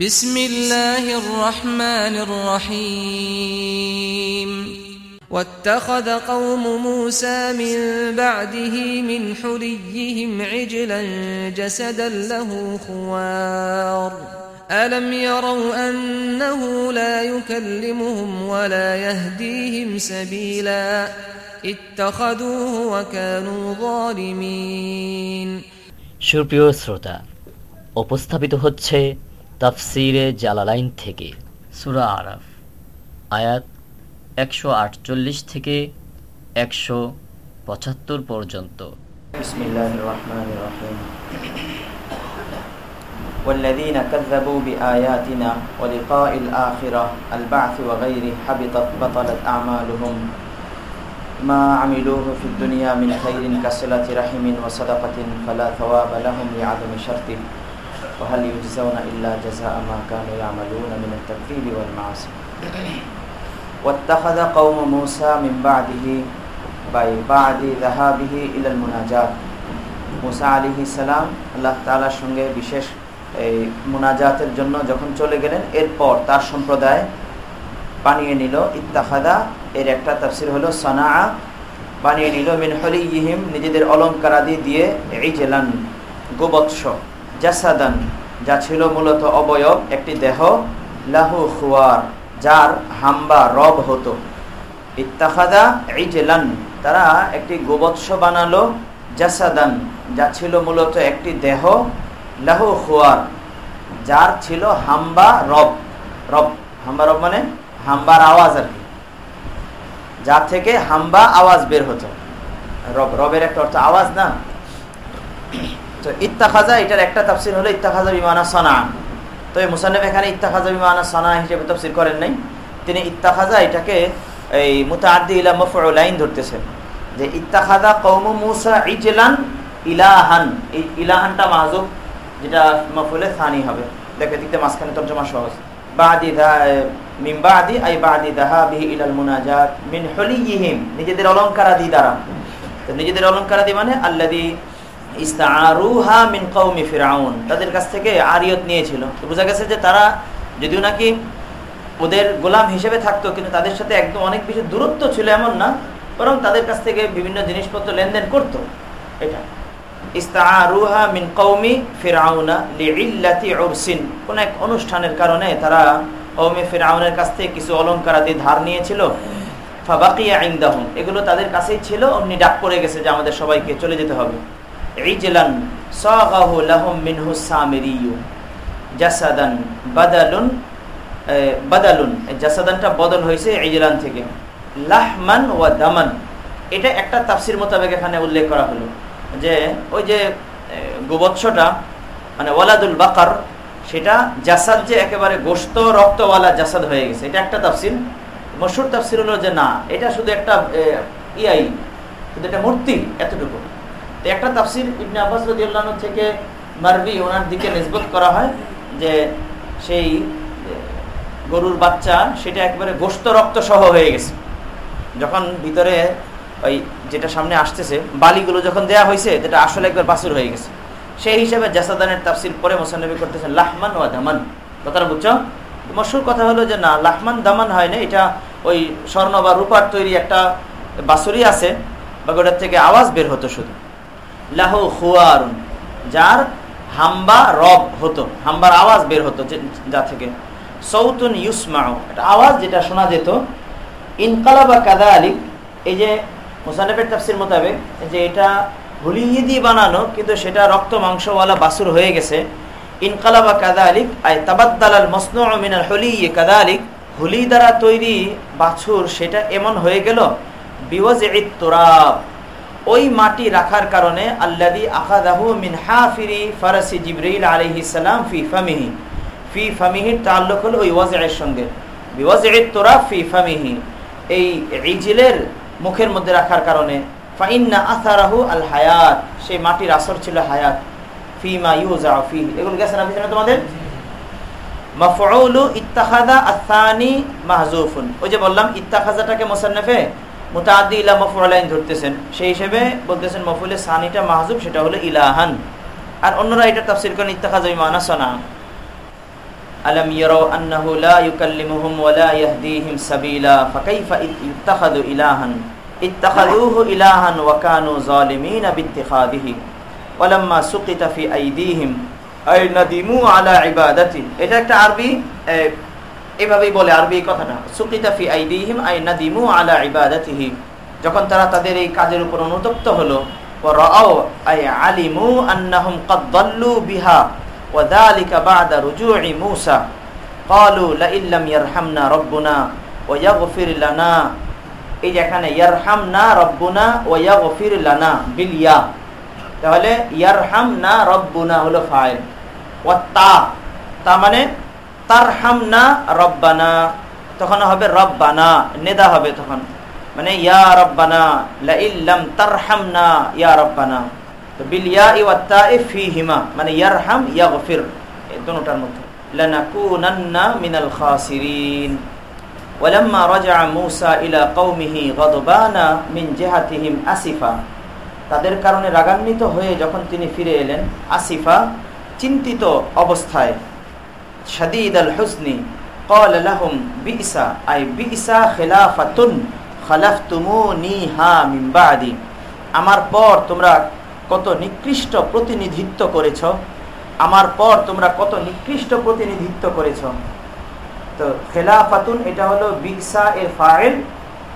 بسم الله الرحمن الرحيم واتخذ قوم موسى من بعده من حليهم عجلا جسدا له خوار ألم يروا أنه لا يكلمهم ولا يهديهم سبيلا اتخذوه وكانوا ظالمين সুপ্রিয় শ্রোতা উপস্থাপিত হচ্ছে তাফসিরে জালালাইন থেকে সুরা আরাফ আয়াত একশো আটচল্লিশ থেকে একশো পঁচাত্তর পর্যন্ত بسم الله الرحمن الرحيم والذين كذبوا بآياتنا ولقاء الآخرة البعث وغيره حبطت بطلت أعمالهم ما عملوه في الدنيا من خير كصلة رحم وصدقة فلا ثواب لهم لعدم شرطه وهل يجزون إلا جزاء ما كانوا يعملون من التكذيب والمعاصي واتخذ قوم موسى من بعده بعد ذهابه إلى المناجات মুসা আলী সালাম আল্লাহ তালার সঙ্গে বিশেষ এই মুনাজাতের জন্য যখন চলে গেলেন এরপর তার সম্প্রদায় বানিয়ে নিল ইত্তাহাদা এর একটা তাফসির হলো সানা বানিয়ে নিল মিন হলিহিম নিজেদের অলঙ্কারাদি দিয়ে এই জেলান গোবৎস জাসাদান, যা ছিল মূলত অবয়ব, একটি দেহ, লাহু খুয়ার, যার হাম্বা রব হতো। ইত্তাহাদা এই জেলান তারা একটি গোবৎস বানালো জাসাদান, যা ছিল মূলত একটি দেহ, লাহু খুয়ার, যার ছিল হাম্বা রব। রব, হাম্বা রব মানে হাম্বার আওয়াজ আর কি। যা থেকে হাম্বা আওয়াজ বের হতো। রব, রবের একটা অর্থ আওয়াজ না? তো ইত্তাখাজা, এটার একটা তাফসির হলো ইত্তাখাজা বিমানা সানা। এই মুসান্নব এখানে ইত্তাখাজা বিমানা সানা হিসেবে তাফসির করেন নাই। তিনি ইত্তাখাজা, এটাকে এই মুতাআদ্দি ইলা মাফউলাইন ধরতেছেন যে ইত্তাখাদা কৌম মুসা ইজলান ইলাহান। এই ইলাহানটা মাহজুব যেটা মফুলে থানি হবে। দেখে দিতে মাঝখানে তর্জমা সহজ। বাদি মিন বাদি, আই বাদি দাহাবিহি ইলাল মুনাজাত মিন হলিহিম নিজেদের অলংকারাদি দ্বারা। তো নিজেদের অলংকারাদি মানে আল্লাদি ইস্তাআরুহা মিন কওমি ফিরাউন তাদের কাছ থেকে আরিয়ত নিয়েছিল। তো বোঝা গেছে যে তারা যদিও নাকি ওদের গোলাম হিসেবে থাকতো, কিন্তু তাদের সাথে একদম অনেক বেশি দূরত্ব ছিল এমন না, বরং তাদের কাছ থেকে বিভিন্ন জিনিসপত্র লেনদেন করতো। এটা। ইস্তাআরুহা মিন কওমি ফিরাউনা লিইল্লাতি উরসিন। কোন এক অনুষ্ঠানের কারণে তারা কওমি ফিরাউনের কাছ থেকে কিছু অলংকারাদি ধার নিয়েছিল। ফাবাকিয়া ইনদাহুম। এগুলো তাদের কাছেই ছিল, অমনি ডাক পড়ে গেছে যে আমাদের সবাইকে চলে যেতে হবে। ইজলান সাগাহু লাহুম মিনহু সামিরিয়ু জাসাদান বাদালুন বাদালুন জাসাদানটা বদল হয়েছে ইজলান থেকে। লাহমান ওয়া দামান। এটা একটা তাফসির মোতাবেক এখানে উল্লেখ করা হলো যে ওই যে গোবৎসটা মানে ওয়ালাদুল বাকার, সেটা জাসাদ যে একেবারে গোস্ত রক্তওয়ালা জাসাদ হয়ে গেছে। এটা একটা তাফসির। মশুর তাফসির হলো যে না, এটা শুধু একটা ইয়াই, শুধু একটা মূর্তি এতটুকু। একটা তাফসির ইবনে আব্বাস রদিউল্লাহ থেকে মারবি ওনার দিকে নিসবত করা হয় যে সেই গরুর বাচ্চা সেটা একবারে গোস্ত রক্ত সহ হয়ে গেছে। যখন ভিতরে ওই যেটা সামনে আসতেছে, বালিগুলো যখন দেয়া হয়েছে যেটা আসলে একবার বাসুর হয়ে গেছে। সেই হিসেবে জাসাদানের তাফসির পরে মোসানবী করতেছেন, লাহমান ওয়া দামান। কথাটা বুঝছ? মশুর কথা হলো যে না, লাহমান দামান হয় না, এটা ওই স্বর্ণ বা রূপার তৈরি একটা বাসুরি আছে বা ওটার থেকে আওয়াজ বের হতো শুধু। লাহু হুয়ারুন যার হাম্বা রব হতো, হাম্বার আওয়াজ বের হতো যা থেকে। সৌতুন ইউসমাও একটা আওয়াজ যেটা শোনা যেত ইনকালা বা কাদা আলিক এই যে মুসানফের তাফসির মোতাবেক যে এটা হুলিয়ে দিয়ে বানানো, কিন্তু সেটা রক্ত মাংসওয়ালা বাসুর হয়ে গেছে। ইনকালাবা কাদা আলিক আই তাবাদ্দাল মসনু মিনাল হলিয়ে কাদা আলিক হুলি দ্বারা তৈরি বাছুর সেটা এমন হয়ে গেল বিওয়াজ তোরাব ওই মাটি রাখার কারণে আল্লাদি আখাদাহু মিন হাফিরি ফারাসি জিবরিল আলহি সালাম ফি ফামিহি। ফি ফামিহির তাল্লুক হলো ওই ওয়াজের সঙ্গে। বিওয়াজ তোরাব ফি ফামিহি। এই ইজিলের মুখের মধ্যে রাখার কারণে ফাইন্না আসারাহু আল হায়াত, সেই মাটির আসর ছিল হায়াত। ফিমা ইউজা ফি এগুলো গেছে না পিছনে তোমাদের? মাফউলু ইত্তাখাদা আসানি মাহজুফুন ওই যে বললাম, ইত্তাখাজাটাকে মোসান্নফে মুতাআদ্দি ইলা মাফউলাইন ধরতেছেন। সেই হিসেবে বলতেছেন মাফউলে সানিটা মাহজুব, সেটা হলো ইলাহান। আর অন্যরা এটা তাফসীর করেন ইত্তাখাজা বিমানা সানা। আলম ইয়ারাও আন্নাহু লা ইউকাল্লিমুহুম ওয়া লা ইয়াহদিহিম সাবিলা, ফাকাইফা ইত্তাখাযু ইলাহান। ইত্তাখাযুহু ইলাহান ওয়া কানু যালিমিনা বিত্তিখাদিহি ওয়ালাম্মা সুকিতা ফি আইদিহিম। আই নাদিমু আলা ইবাদাতি। এটা একটা আরবি এভাবেই বলে আরবি এই কথাটা। সুকিতাফি আইদিহিম আই নাদিমু আলা ইবাদাতিহিম যখন তারা তাদের এই কাজের উপর অনুতপ্ত হলো ও আই আলিমু আন্নাহুম কদ দাল্লু বিহা, ওয়া যালিকা বা'দা রুজুই মূসা। ক্বালু লা ইল্লাম ইয়ারহামনা রাব্বুনা, ওয়া ইয়াগফির লানা। এই যে এখানে ইয়ারহামনা রব্বুনা, ওয়া ইয়াগফির লানা, বিল ইয়া। তাহলে ইয়ারহামনা রব্বুনা হলো ফাইল। ওয়া তা মানে মানে তারহামনা রব্বানা তখন হবে রব্বানা নেদা হবে তখন মানে ইয়া রব্বানা লা ইল্লাম তারহামনা ইয়া রব্বানা তো বিল ইয়া ওয়া তাই ফিহিমা মানে ইয়ারহাম ইয়াগফির এই দুটোটার মধ্যে লানাকুনান্না মিনাল খাসিরিন ولما رجع موسى الى قومه غضبان من جهتهم اسفا তাদের কারণে রাগান্বিত হয়ে যখন তিনি ফিরে এলেন আসিফা চিন্তিত অবস্থায় শাদীদ আল হুসনি قال لهم بئس اي بئس خلافه খালাফতুমুনিহা মিন বাদি আমার পর তোমরা কত নিকৃষ্ট প্রতিনিধিত্ব করেছ আমার পর তোমরা কত নিকৃষ্ট প্রতিনিধিত্ব করেছ তো খেলাফাতুন এটা হলো বিসা এর ফাইল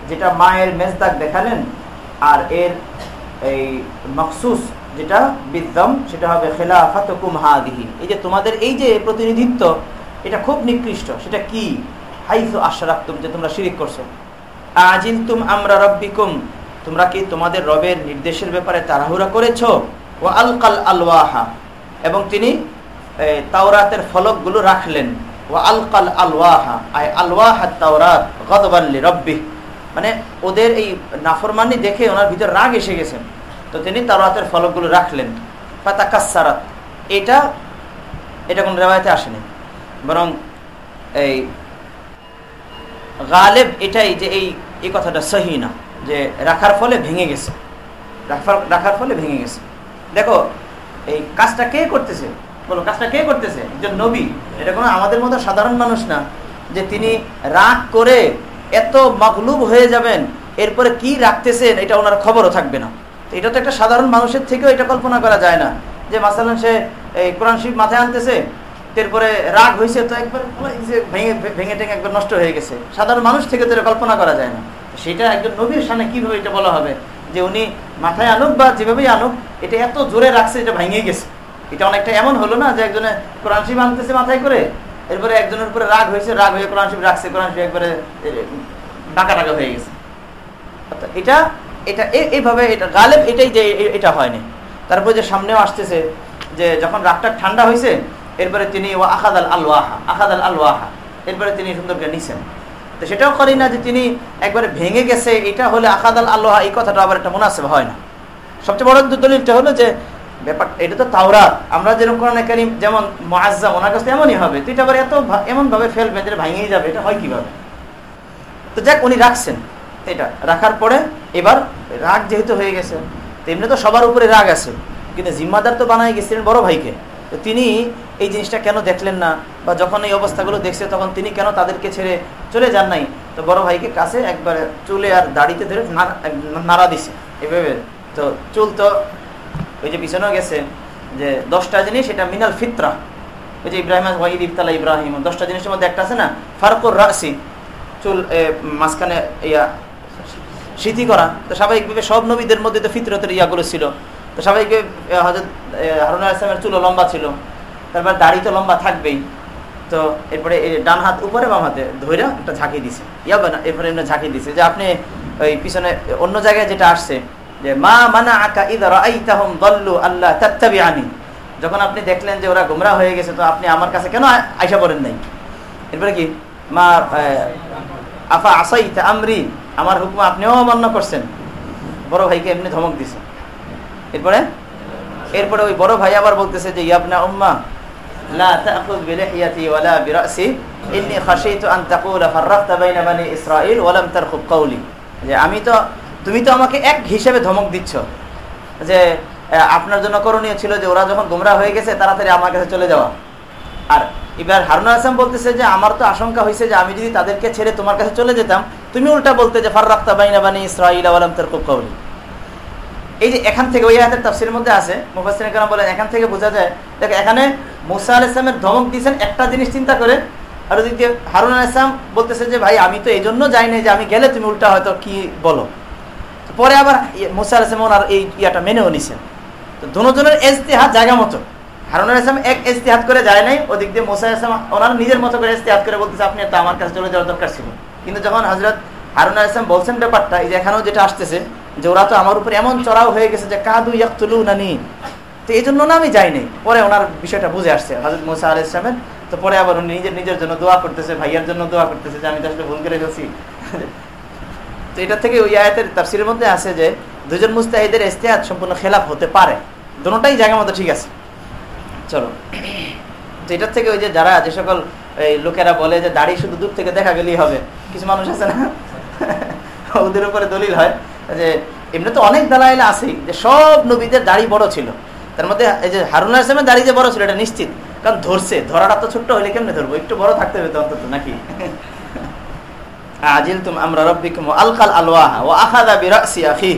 যেটা মায়ের মেজদাক দেখালেন আর এর এই মকসুস যেটা বিদ্যম, সেটা হবে খেলাফাত এই যে তোমাদের এই যে প্রতিনিধিত্ব, এটা খুব নিকৃষ্ট। সেটা কি? হাইফু আশরাফতুম, যে তোমরা শিরিক করছ। আজিল তুম আমরা রব্বিকুম, তোমরা কি তোমাদের রবের নির্দেশের ব্যাপারে তাড়াহুড়া করেছ? ও আলকাল আলওয়াহা, এবং তিনি তাওরাতের ফলকগুলো রাখলেন। ও আলকাল আলওয়াহা আই আলওয়াহা তাওরাত গদবাল্লি রব্বি মানে ওদের এই নাফরমানি দেখে ওনার ভিতর রাগ এসে গেছেন তো তিনি তাওরাতের ফলকগুলো রাখলেন। পাতা কাসারাত এটা এটা কোনো রেওয়ায়তে আসেনি। বরং এই গালেব এটাই যে এই এই কথাটা সহি না, যে রাখার ফলে ভেঙে গেছে। রাখার ফলে ভেঙে গেছে। দেখো, এই কাজটা কে করতেছে? বলো, কাজটা কে করতেছে? একজন নবী। এটা কোনো আমাদের মতো সাধারণ মানুষ না, যে তিনি রাগ করে এত মগলুব হয়ে যাবেন, এরপরে কি রাখতেছেন, এটা ওনার খবরও থাকবে না। এটা তো একটা সাধারণ মানুষের থেকেও এটা কল্পনা করা যায় না যে মাসালান সে, এই কোরআন শিব মাথায় আনতেছে এরপরে রাগ হয়েছে তো একবার ভেঙে ভেঙে টেঙে একবার নষ্ট হয়ে গেছে। সাধারণ মানুষ থেকে তো এটা কল্পনা করা যায় না। সেটা একজন নবীর সামনে কীভাবে এটা বলা হবে? যে উনি মাথায় আনুক বা যেভাবেই আনুক, এটা এত জোরে রাখছে, এটা ভেঙে গেছে। এটা অনেকটা এমন হলো না যে একজনে কোরআন শিব আনতেছে মাথায় করে, এরপরে একজনের উপরে রাগ হয়েছে, রাগ হয়ে কোরআন শিব রাখছে, কোরআন শিব একবারে ডাকা ডাকা হয়ে গেছে। এটা এটা এইভাবে এটা, গালেব এটাই যে এটা হয়নি। তারপরে যে সামনেও আসতেছে যে যখন রাগটা ঠান্ডা হয়েছে এরপরে তিনি ও আখাদ আল আলওয়াহা আখাদ আল আলওয়াহা, এরপরে তিনি সুন্দরকে নিছেন। তো সেটাও করি না যে তিনি একবারে ভেঙে গেছে, এটা হলে আখাদ আল আল্লাহ এই কথাটা আবার একটা মুনাসেব হয় না। সবচেয়ে বড় দলিলটা হলো যে, ব্যাপার, এটা তো তাওরাত, আমরা যেরকম কোরআন কারিম, যেমন মহাজ্জাম ওনার কাছে এমনই হবে, তো এটা আবার এত এমনভাবে ফেলবে যেটা ভাঙিয়ে যাবে, এটা হয় কীভাবে? তো যাক, উনি রাখছেন। এটা রাখার পরে এবার রাগ যেহেতু হয়ে গেছে তেমনি তো সবার উপরে রাগ আছে। কিন্তু জিম্মাদার তো বানাই গেছিলেন বড় ভাইকে। তো তিনি এই জিনিসটা কেন দেখলেন না? বা যখন এই অবস্থাগুলো দেখছে, তখন তিনি কেন তাদেরকে ছেড়ে চলে যান নাই? তো বড় ভাইকে কাছে একবার চুলে আর দাড়িতে ধরে নাড়া দিছে। এভাবে। তো চুল তো ওই যে পিছনেও গেছে, যে দশটা জিনিস, এটা মিনাল ফিত্রা। ওই যে ইব্রাহিম ওয়াহিদ ইফতালা ইব্রাহিম। দশটা জিনিসের মধ্যে একটা আছে না, ফারকুর রাসি। চুল মাঝখানে ইয়া স্মৃতি করা। তো স্বাভাবিকভাবে সব নবীদের মধ্যে তো ফিতরতের ইয়াগুলো ছিল। তো স্বাভাবিকভাবে হজরত হারুন ইসলামের চুলো লম্বা ছিল। তারপর দাড়ি তো লম্বা থাকবেই। তো এরপরে ডান হাত উপরে, বাম হাতে ধরে একটা ঝাঁকি দিছে। ইয়াবে না এরপরে এমনি ঝাঁকি দিছে যে আপনি ওই পিছনে অন্য জায়গায় যেটা আসছে, যে মা মানা আকা ইদার আইতাহম দল্লু আল্লাহ তাত্তাবি আনি যখন আপনি দেখলেন যে ওরা গুমরা হয়ে গেছে, তো আপনি আমার কাছে কেন আইসা পড়েন নাই? এরপরে কি? মা আফা আসাইতে আমরি? আমার হুকুম আপনিও অমান্য করছেন। বড় ভাইকে এমনি ধমক দিছে। এরপরে? এরপরে ওই বড় ভাই আবার বলতেছে যে ইয়াবনা উম্মা আমি তো, তুমি তো আমাকে এক হিসেবে ধমক দিচ্ছ যে আপনার জন্য করণীয় ছিল যে, ওরা যখন গোমরা হয়ে গেছে, তাড়াতাড়ি আমার কাছে চলে যাওয়া। আর এবার হারুন আসলাম বলতেছে যে, আমার তো আশঙ্কা হয়েছে যে আমি যদি তাদেরকে ছেড়ে তোমার কাছে চলে যেতাম, তুমি উল্টা বলতে যে ফার রাখতা বাইনা বানি ইসরাইল আলম কৌলি এই যে এখান থেকে ওই হাতের তাফসির মধ্যে আছে মুফাসিন কালাম বলেন, এখান থেকে বোঝা যায়, দেখো, এখানে মুসা আল ইসলামের ধমক দিয়েছেন একটা জিনিস চিন্তা করে, আর ওদিক হারুন আল ইসলাম বলতেছে যে, ভাই, আমি তো এই জন্য যাই না যে, আমি গেলে তুমি উল্টা হয়তো কি বলো? পরে আবার মুসা আল ইসলাম ওনার এই ইয়াটা মেনেও নিছেন। তো দুজনের এজতেহাত জায়গা মতো। হারুন ইসলাম এক এজতেহাত করে যায় নাই, ওদিক দিয়ে মুসা ইসলাম ওনার নিজের মতো করে এজতেহাত করে বলতেছে, আপনি একটা আমার কাছে চলে যাওয়ার দরকার ছিল। কিন্তু যখন হজরত হারুন ইসলাম বলছেন ব্যাপারটা, এই যে এখানেও যেটা আসতেছে, যে ওরা তো আমার উপর এমন চড়াও হয়ে গেছে যে, কাদু ইয়াকুলু নানি তো এই জন্য না আমি যাইনি পরে ওনার বিষয়টা বুঝে আসছে হজরত মোসা আল ইসলামের তো পরে আবার উনি নিজের নিজের জন্য দোয়া করতেছে, ভাইয়ার জন্য দোয়া করতেছে যে, আমি তো আসলে ভুল করে ফেলছি। তো এটা থেকে ওই আয়াতের তাফসিরের মধ্যে আছে যে, দুজন মুস্তাহিদের ইস্তেহাদ সম্পূর্ণ খেলাফ হতে পারে। দুটাই জায়গা মতো ঠিক আছে। চলো। তো এটার থেকে ওই যে যারা যে সকল এই লোকেরা বলে যে দাড়ি শুধু দূর থেকে দেখা গেলেই হবে। কিছু মানুষ আছে না? ওদের উপরে দলিল হয় যে, এমনি তো অনেক দালাইল আছেই, যে সব নবীদের দাড়ি বড় ছিল। তার মধ্যে এই যে হারুন আসলামের দাড়ি যে বড় ছিল, এটা নিশ্চিত। কারণ ধরছে, ধরাটা তো ছোট্ট হইলে কেমনে ধরবো? একটু বড় থাকতে হবে অন্তত, নাকি? আজিল তুম আমরা রব্বিকুম আলকাল আলওয়াহা ও আখাদা বিরাসি আখি।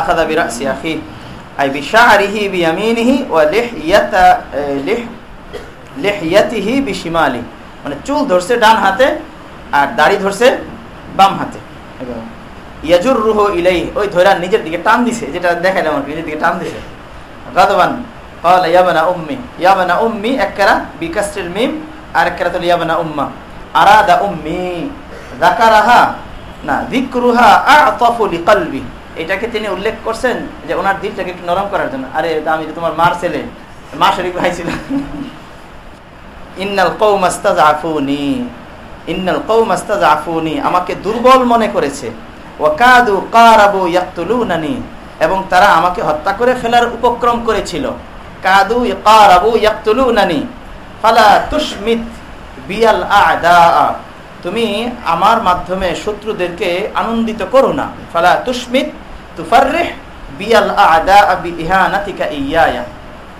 আখাদা বিরাসি আখি। আই বিশারিহি বিয়ামিনিহি ওয়া লিহইয়াতা লিহ লিহইয়াতিহি বিশিমালি মানে চুল ধরছে ডান হাতে আর দাড়ি ধরছে বাম হাতে ইয়াজুর রুহ ইলাই ওই ধৈরা নিজের দিকে টান দিছে যেটা দেখাইলাম আর নিজের দিকে টান দিছে গাদবান قال يا بنا امي يا بنا امي একরা বিকাসর মিম আর একরা তো ইয়া বনা উম্মা আরাদা উম্মি যাকারাহা না যিকরুহা আ'তাফু লিকলবি এটাকে তিনি উল্লেখ করছেন যে ওনার দিলটাকে একটু নরম করার জন্য। আরে আমি তো তোমার মার ছেলে। মা শরীফ ভাই ছিল। ইন্নাল কৌম আস্তাজাফুনি ইন্নাল কৌম আস্তাজাফুনি আমাকে দুর্বল মনে করেছে। ওয়াকাদু কারাবু ইয়াকতুলুনানি। এবং তারা আমাকে হত্যা করে ফেলার উপক্রম করেছিল। কাদু কারাবু ইয়াকতুলুনানি। ফালা তুশমিত বিয়াল আদা। তুমি আমার মাধ্যমে শত্রুদেরকে আনন্দিত করো না। ফালা তুশমিত তুফাররিহ বিয়াল আদা বিইহানাতিকা ইয়ায়া।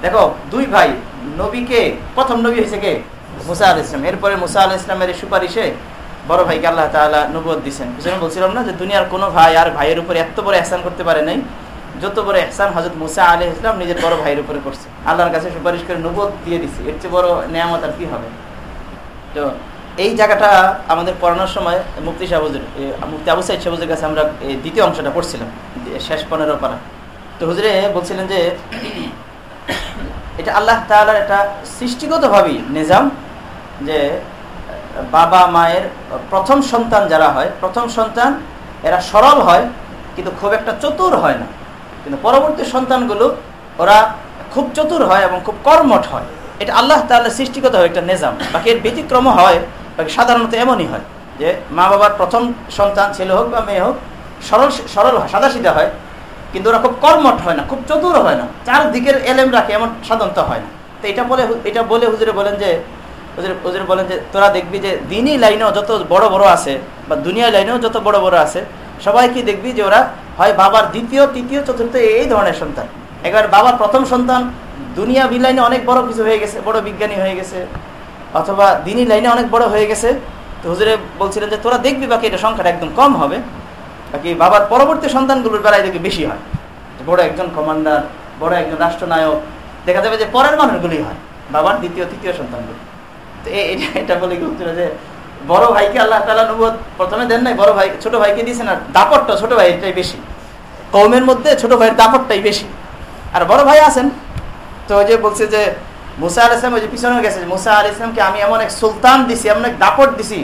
দেখো, দুই ভাই, নবীকে, প্রথম নবী হয়েছে কে? মুসা আল ইসলাম এরপরে মুসা আল ইসলামের সুপারিশে বড় ভাইকে আল্লাহ তালা নবদ দিচ্ছেন পিছনে বলছিলাম না যে দুনিয়ার কোনো ভাই আর ভাইয়ের উপরে এত বড় এহসান করতে পারে নাই। যত বড় এহসান হজরত মুসা আলী ইসলাম নিজের বড় ভাইয়ের উপরে করছে। আল্লাহর কাছে সুপারিশ করে নবদ দিয়ে দিচ্ছে এর চেয়ে বড় নেয়ামত আর কি হবে? তো এই জায়গাটা আমাদের পড়ানোর সময় মুক্তি সাহুজের মুক্তি আবু সাইদ সাহুজের কাছে আমরা দ্বিতীয় অংশটা পড়ছিলাম। শেষ পনেরো পারা। তো হুজুরে বলছিলেন যে, এটা আল্লাহ তালার একটা সৃষ্টিগতভাবেই নিজাম, যে বাবা মায়ের প্রথম সন্তান যারা হয়, প্রথম সন্তান এরা সরল হয়, কিন্তু খুব একটা চতুর হয় না। কিন্তু পরবর্তী সন্তানগুলো, ওরা খুব চতুর হয় এবং খুব কর্মঠ হয়। এটা আল্লাহ তাহলে সৃষ্টিগত হয়, একটা নিজাম। বাকি এর ব্যতিক্রম হয়, বাকি সাধারণত এমনই হয়, যে মা বাবার প্রথম সন্তান ছেলে হোক বা মেয়ে হোক সরল সরল হয় সাদা সিধা হয়, কিন্তু ওরা খুব কর্মঠ হয় না, খুব চতুর হয় না। চারদিকের এলেম রাখে এমন সাধারণত হয় না। তো এটা বলে এটা বলে হুজুরে বলেন যে, হুজুর হুজুর বলেন যে, তোরা দেখবি যে দিনই লাইনেও যত বড় বড় আছে বা দুনিয়া লাইনেও যত বড় বড় আছে, সবাইকে দেখবি যে ওরা হয় বাবার দ্বিতীয়, তৃতীয়, চতুর্থ এই ধরনের সন্তান। একবার বাবার প্রথম সন্তান দুনিয়া বি লাইনে অনেক বড় কিছু হয়ে গেছে, বড় বিজ্ঞানী হয়ে গেছে, অথবা দিনই লাইনে অনেক বড় হয়ে গেছে। তো হুজুরে বলছিলেন যে, তোরা দেখবি বাকি এটা সংখ্যাটা একদম কম হবে। বাকি বাবার পরবর্তী সন্তানগুলোর বেলায় দেখবি বেশি হয়। বড় একজন কমান্ডার বড় একজন রাষ্ট্রনায়ক, দেখা যাবে যে পরের মানুষগুলি হয়, বাবার দ্বিতীয়, তৃতীয় সন্তানগুলি। তো এটা বলে হুজুর যে, বড় ভাইকে আল্লাহ তালা নবুয় প্রথমে দেন নাই, বড় ভাই, ছোট ভাইকে দিয়েছেন, আর দাপটটা ছোট ভাইটাই বেশি। কৌমের মধ্যে ছোট ভাইয়ের দাপটটাই বেশি। আর বড় ভাই আছেন, তো যে বলছে যে, মুসা আল ইসলাম ওই যে পিছনে গেছে মুসা আল ইসলামকে আমি এমন এক সুলতান দিছি, এমন এক দাপট দিছি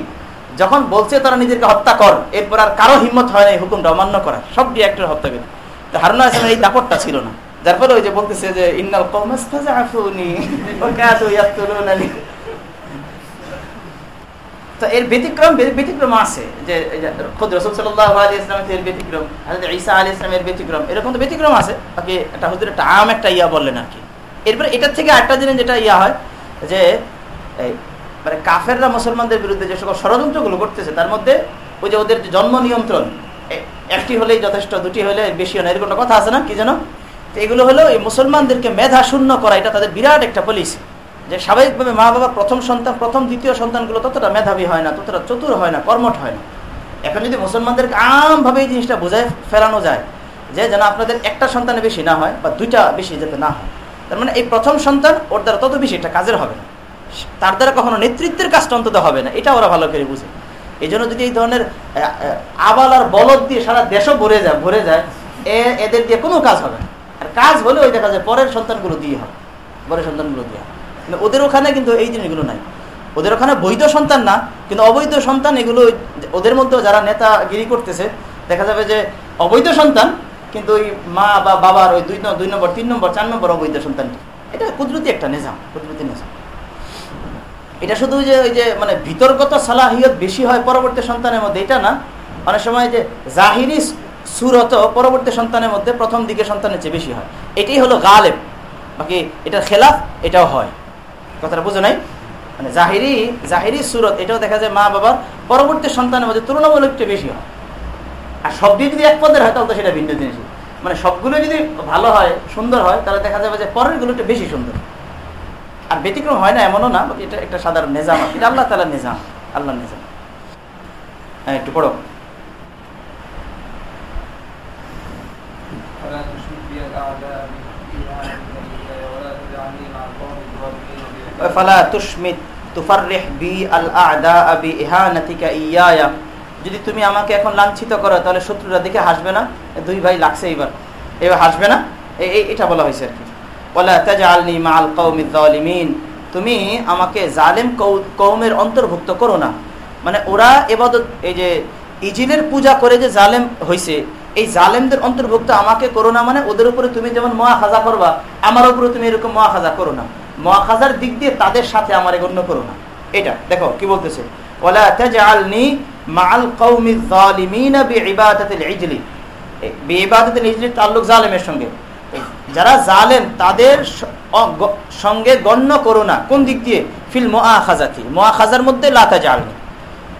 যখন বলছে তারা নিজেকে হত্যা কর, এরপর আর কারও হিম্মত হয় না হুকুমটা অমান্য করা সব একটা হত্যা করে। হারুনা এই দাপটটা ছিল না। যার ফলে ওই যে বলতেছে যে, ইন্নাল তো এর ব্যতিক্রম ব্যতিক্রম আছে। যে খুদ এর ব্যতিক্রম ঈসা আলী ইসলামের ব্যতিক্রম, এরকম তো ব্যতিক্রম আছে। একটা একটা আম একটা ইয়া বললেন এরপরে এটার থেকে একটা জিনিস যেটা ইয়া হয়, যে মানে কাফেররা মুসলমানদের বিরুদ্ধে যে সকল ষড়যন্ত্রগুলো করতেছে, তার মধ্যে ওই যে ওদের জন্ম নিয়ন্ত্রণ একটি হলেই যথেষ্ট, দুটি হলে বেশি না, এরকম কথা আছে না? কি যেন? এগুলো হলো এই মুসলমানদেরকে মেধা শূন্য করা, এটা তাদের বিরাট একটা পলিসি যে স্বাভাবিকভাবে মা বাবার প্রথম সন্তান, প্রথম দ্বিতীয় সন্তানগুলো ততটা মেধাবী হয় না, ততটা চতুর হয় না, কর্মঠ হয় না। এখন যদি মুসলমানদেরকে আমভাবে এই জিনিসটা বোঝায় ফেরানো যায়, যে যেন আপনাদের একটা সন্তানে বেশি না হয় বা দুইটা বেশি যাতে না হয়, তার মানে এই প্রথম সন্তান ওর দ্বারা তত বেশি এটা কাজের হবে না। তার দ্বারা কখনো নেতৃত্বের কাজটা অন্তত হবে না। এটা ওরা ভালো করে বুঝে। এই যদি এই ধরনের আবাল আর বলদ দিয়ে সারা দেশও ভরে যায় ভরে যায় এদের দিয়ে কোনো কাজ হবে না। আর কাজ হলে ওই দেখা যায় পরের সন্তানগুলো দিয়ে হবে পরের সন্তানগুলো দিয়ে কিন্তু ওদের ওখানে কিন্তু এই জিনিসগুলো নাই। ওদের ওখানে বৈধ সন্তান না, কিন্তু অবৈধ সন্তান এগুলো ওদের মধ্যে যারা নেতাগিরি করতেছে, দেখা যাবে যে অবৈধ সন্তান, কিন্তু ওই মা বা বাবার ওই দুই দুই নম্বর, তিন নম্বর, চার নম্বর অবৈধ সন্তানটি। এটা কুদরতি একটা নিজাম, কুদরতি নিজাম। এটা শুধু যে ওই যে মানে বিতর্কত সালাহিয়ত বেশি হয় পরবর্তী সন্তানের মধ্যে, এটা না। অনেক সময় যে জাহিরি সুরত পরবর্তী সন্তানের মধ্যে প্রথম দিকে সন্তানের চেয়ে বেশি হয়। এটাই হলো গালেব। বাকি এটার খেলাফ, এটাও হয়। কথাটা বুঝো নাই? মানে জাহিরি জাহিরি সুরত, এটাও দেখা যায় মা বাবার পরবর্তী সন্তানের মধ্যে তুলনামূলক একটু বেশি হয়। আর সবটি যদি এক পদের হয়, তাহলে তো সেটা ভিন্ন জিনিস। মানে সবগুলো যদি ভালো হয়, সুন্দর হয়, তাহলে দেখা যাবে যে পরেরগুলো একটু বেশি সুন্দর। আর ব্যতিক্রম হয় না এমনও না এটা একটা সাধারণ নিজাম এটা আল্লাহ তালা নিজাম আল্লাহ নিজাম। হ্যাঁ একটু পড়ো। ফালা বি আল আদা আবি ইহানাতিকা ইয়ায়া। যদি তুমি আমাকে এখন লাঞ্ছিত করো তাহলে শত্রুরা দেখে হাসবে না। দুই ভাই লাগছে এইবার। এবার হাসবে না? এই এটা বলা হয়েছে আর কি। তুমি আমাকে জালেম কৌমের অন্তর্ভুক্ত করো না। মানে ওরা এবাদত, এই যে ইজিলের পূজা করে যে জালেম হয়েছে এই জালেমদের অন্তর্ভুক্ত আমাকে করো না মানে ওদের উপরে তুমি যেমন মহা খাজা করবা, আমার উপরে তুমি এরকম মহা খাজা করো না। মহা খাজার দিক দিয়ে তাদের সাথে আমার গণ্য করো না। এটা, দেখো কি বলতেছে। OLA তাজআলনি easily. তাল্লুক জালেমের সঙ্গে। যারা জালেম, তাদের সঙ্গে গণ্য করো না। কোন দিক দিয়ে? ফিল মোয়া খাজাতি মোয়া খাজার মধ্যে লাতা জালনি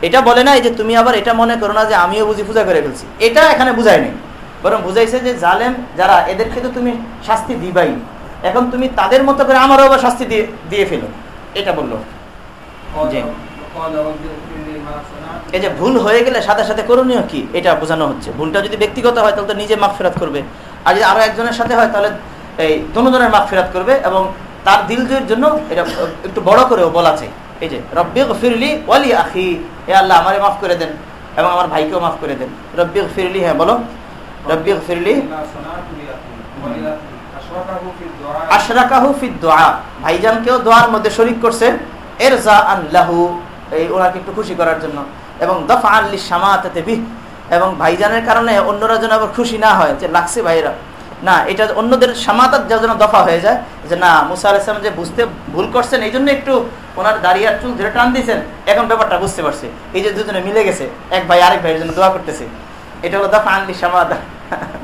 এটা বলে না যে তুমি আবার এটা মনে করো না যে আমিও বুঝি পূজা করে ফেলছি। এটা এখানে বুঝাই নেই। বরং বুঝাইছে যে জালেম যারা, এদেরকে তো তুমি শাস্তি দিবাই। এখন তুমি তাদের মতো করে আমারও আবার শাস্তি দিয়ে দিয়ে ফেলো। এটা বলল। এই যে ভুল হয়ে গেলে সাথে সাথে করণীয় কি? এটা বোঝানো হচ্ছে। ভুলটা যদি ব্যক্তিগত হয়, তাহলে তো নিজে মাফ ফেরাত করবে। আর যদি আরও একজনের সাথে হয়, তাহলে এই দনোজনের মাফ ফেরাত করবে এবং তার দিল জয়ের জন্য এটা একটু বড় করেও বলা চাই এই যে, রব্বি ফিরলি ওয়ালি আখি। এ আল্লাহ, আমারে মাফ করে দেন এবং আমার ভাইকেও মাফ করে দেন। রব্বি ফিরলি হ্যাঁ বলো। রব্বি ফিরলি দোয়া। দোয়ার মধ্যে শরিক করছে। এর জা আন লাহু। এই ওনাকে একটু খুশি করার জন্য। এবং দফা আল্লি সামাতে এবং ভাইজানের কারণে অন্যরা যেন আবার খুশি না হয়, যে লাগছে ভাইরা না, এটা অন্যদের সামাতার যেন দফা হয়ে যায়, যে না, মুসা আলাইসলাম যে বুঝতে ভুল করছেন এই জন্য একটু ওনার দাঁড়িয়ে চুল ধরে টান দিয়েছেন, এখন ব্যাপারটা বুঝতে পারছে। এই যে দুজনে মিলে গেছে, এক ভাই আরেক ভাইয়ের জন্য দোয়া করতেছে। এটা হলো দফা আনলি সামাদ।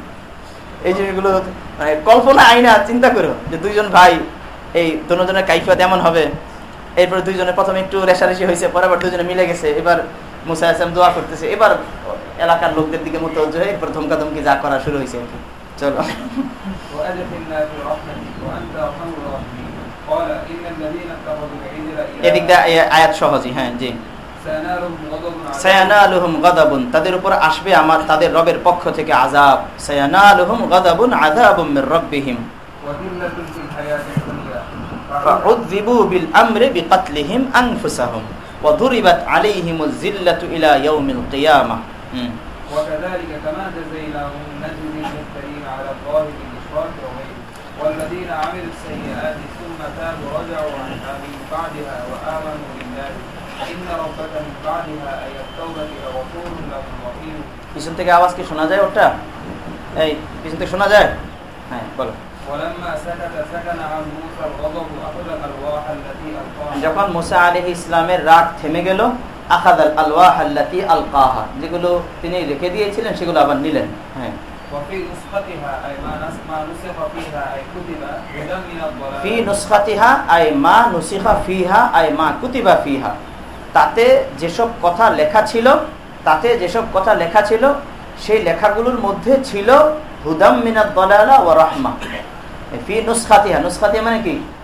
এই জিনিসগুলো মানে কল্পনা আইনা, চিন্তা করো, যে দুইজন ভাই, এই দুজনের কাইফাত এমন হবে। এরপরে দুইজনে প্রথমে একটু রেশারেশি হয়েছে, পরে আবার দুজনে মিলে গেছে। এবার মুসা আসলাম দোয়া করতেছে। এবার এলাকার লোকদের দিকে মতো হয়ে এরপর ধমকা ধমকি যা করা শুরু হয়েছে আর চলো। এদিক আয়াত সহজ হ্যাঁ জি। তাদের উপর আসবে আমার, তাদের রবের পক্ষ থেকে আযাব। বিল وضربت عليهم الذله الى يوم القيامه وكذلك كما جزيناهم نجزي المفترين على الله بالاشراك وغيره والذين عملوا السيئات ثم تابوا رجعوا عنها من بعدها وامنوا بالله ان ربك من بعدها اي التوبه لغفور لهم رحيم পিছন থেকে আওয়াজ কি শোনা যায় ওটা এই পিছন থেকে শোনা যায় হ্যাঁ বলো যখন মুসা আলী ইসলামের রাগ থেমে গেল আখাদ আল আলওয়াহ আল্লাতি আল কাহা যেগুলো তিনি রেখে দিয়েছিলেন সেগুলো আবার নিলেন। হ্যাঁ। তাতে যেসব কথা লেখা ছিল তাতে যেসব কথা লেখা ছিল সেই লেখাগুলোর মধ্যে ছিল হুদাম মিনাদ ও রহমা। ফি নুসখাতিহা নুসখাতিহা মানে কি?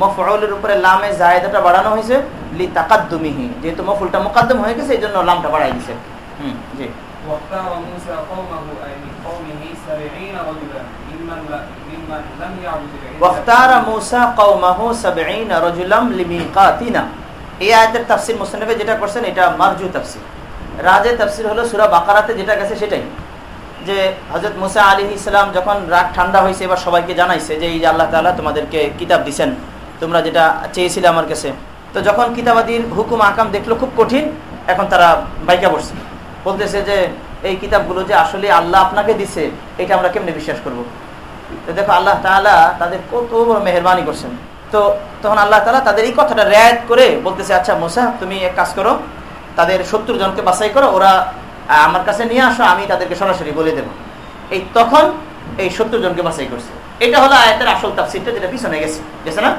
মফউলের উপরে লামে জায়দাটা বাড়ানো হয়েছে লি তাকাদ্দুমিহি যেহেতু মফুলটা মুকাদ্দম হয়ে গেছে এই জন্য লামটা বাড়াই দিছে হুম জি واختار موسى قومه أي من قومه سبعين رجلا ممن لا- ممن لم يعبد العجل ওয়াখতারা মূসা কওমাহু 70 রাজুলাম লিমিকাতিনা এই আয়াতের তাফসীর মুসন্নফে যেটা করছেন এটা মারজু তাফসীর রাজে তাফসীর হলো সূরা বাকারাতে যেটা গেছে সেটাই যে হযরত মুসা আলাইহিস ইসলাম যখন রাগ ঠান্ডা হয়েছে এবার সবাইকে জানাইছে যে এই যে আল্লাহ তাআলা তোমাদেরকে কিতাব দিছেন তোমরা যেটা চেয়েছিলে আমার কাছে। তো যখন কিতাবাদির হুকুম, আকাম দেখল, খুব কঠিন, এখন তারা বাইকা বসছে। বলতেছে যে, এই কিতাবগুলো যে আসলে আল্লাহ আপনাকে দিছে, এটা আমরা কেমনে বিশ্বাস করব? তো দেখো, আল্লাহ তাআলা তাদের কত বড় মেহরবানি করছেন। তো তখন আল্লাহ তাআলা তাদের এই কথাটা রেয়াত করে বলতেছে আচ্ছা মোসা, তুমি এক কাজ করো, তাদের সত্তর জনকে বাছাই করো, ওরা আমার কাছে নিয়ে আসো, আমি তাদেরকে সরাসরি বলে দেবো। এই তখন এই সত্তর জনকে বাছাই করছে। এটা হলো আয়াতের আসল তাফসিরটা, যেটা পিছনে গেছে। গেছে না?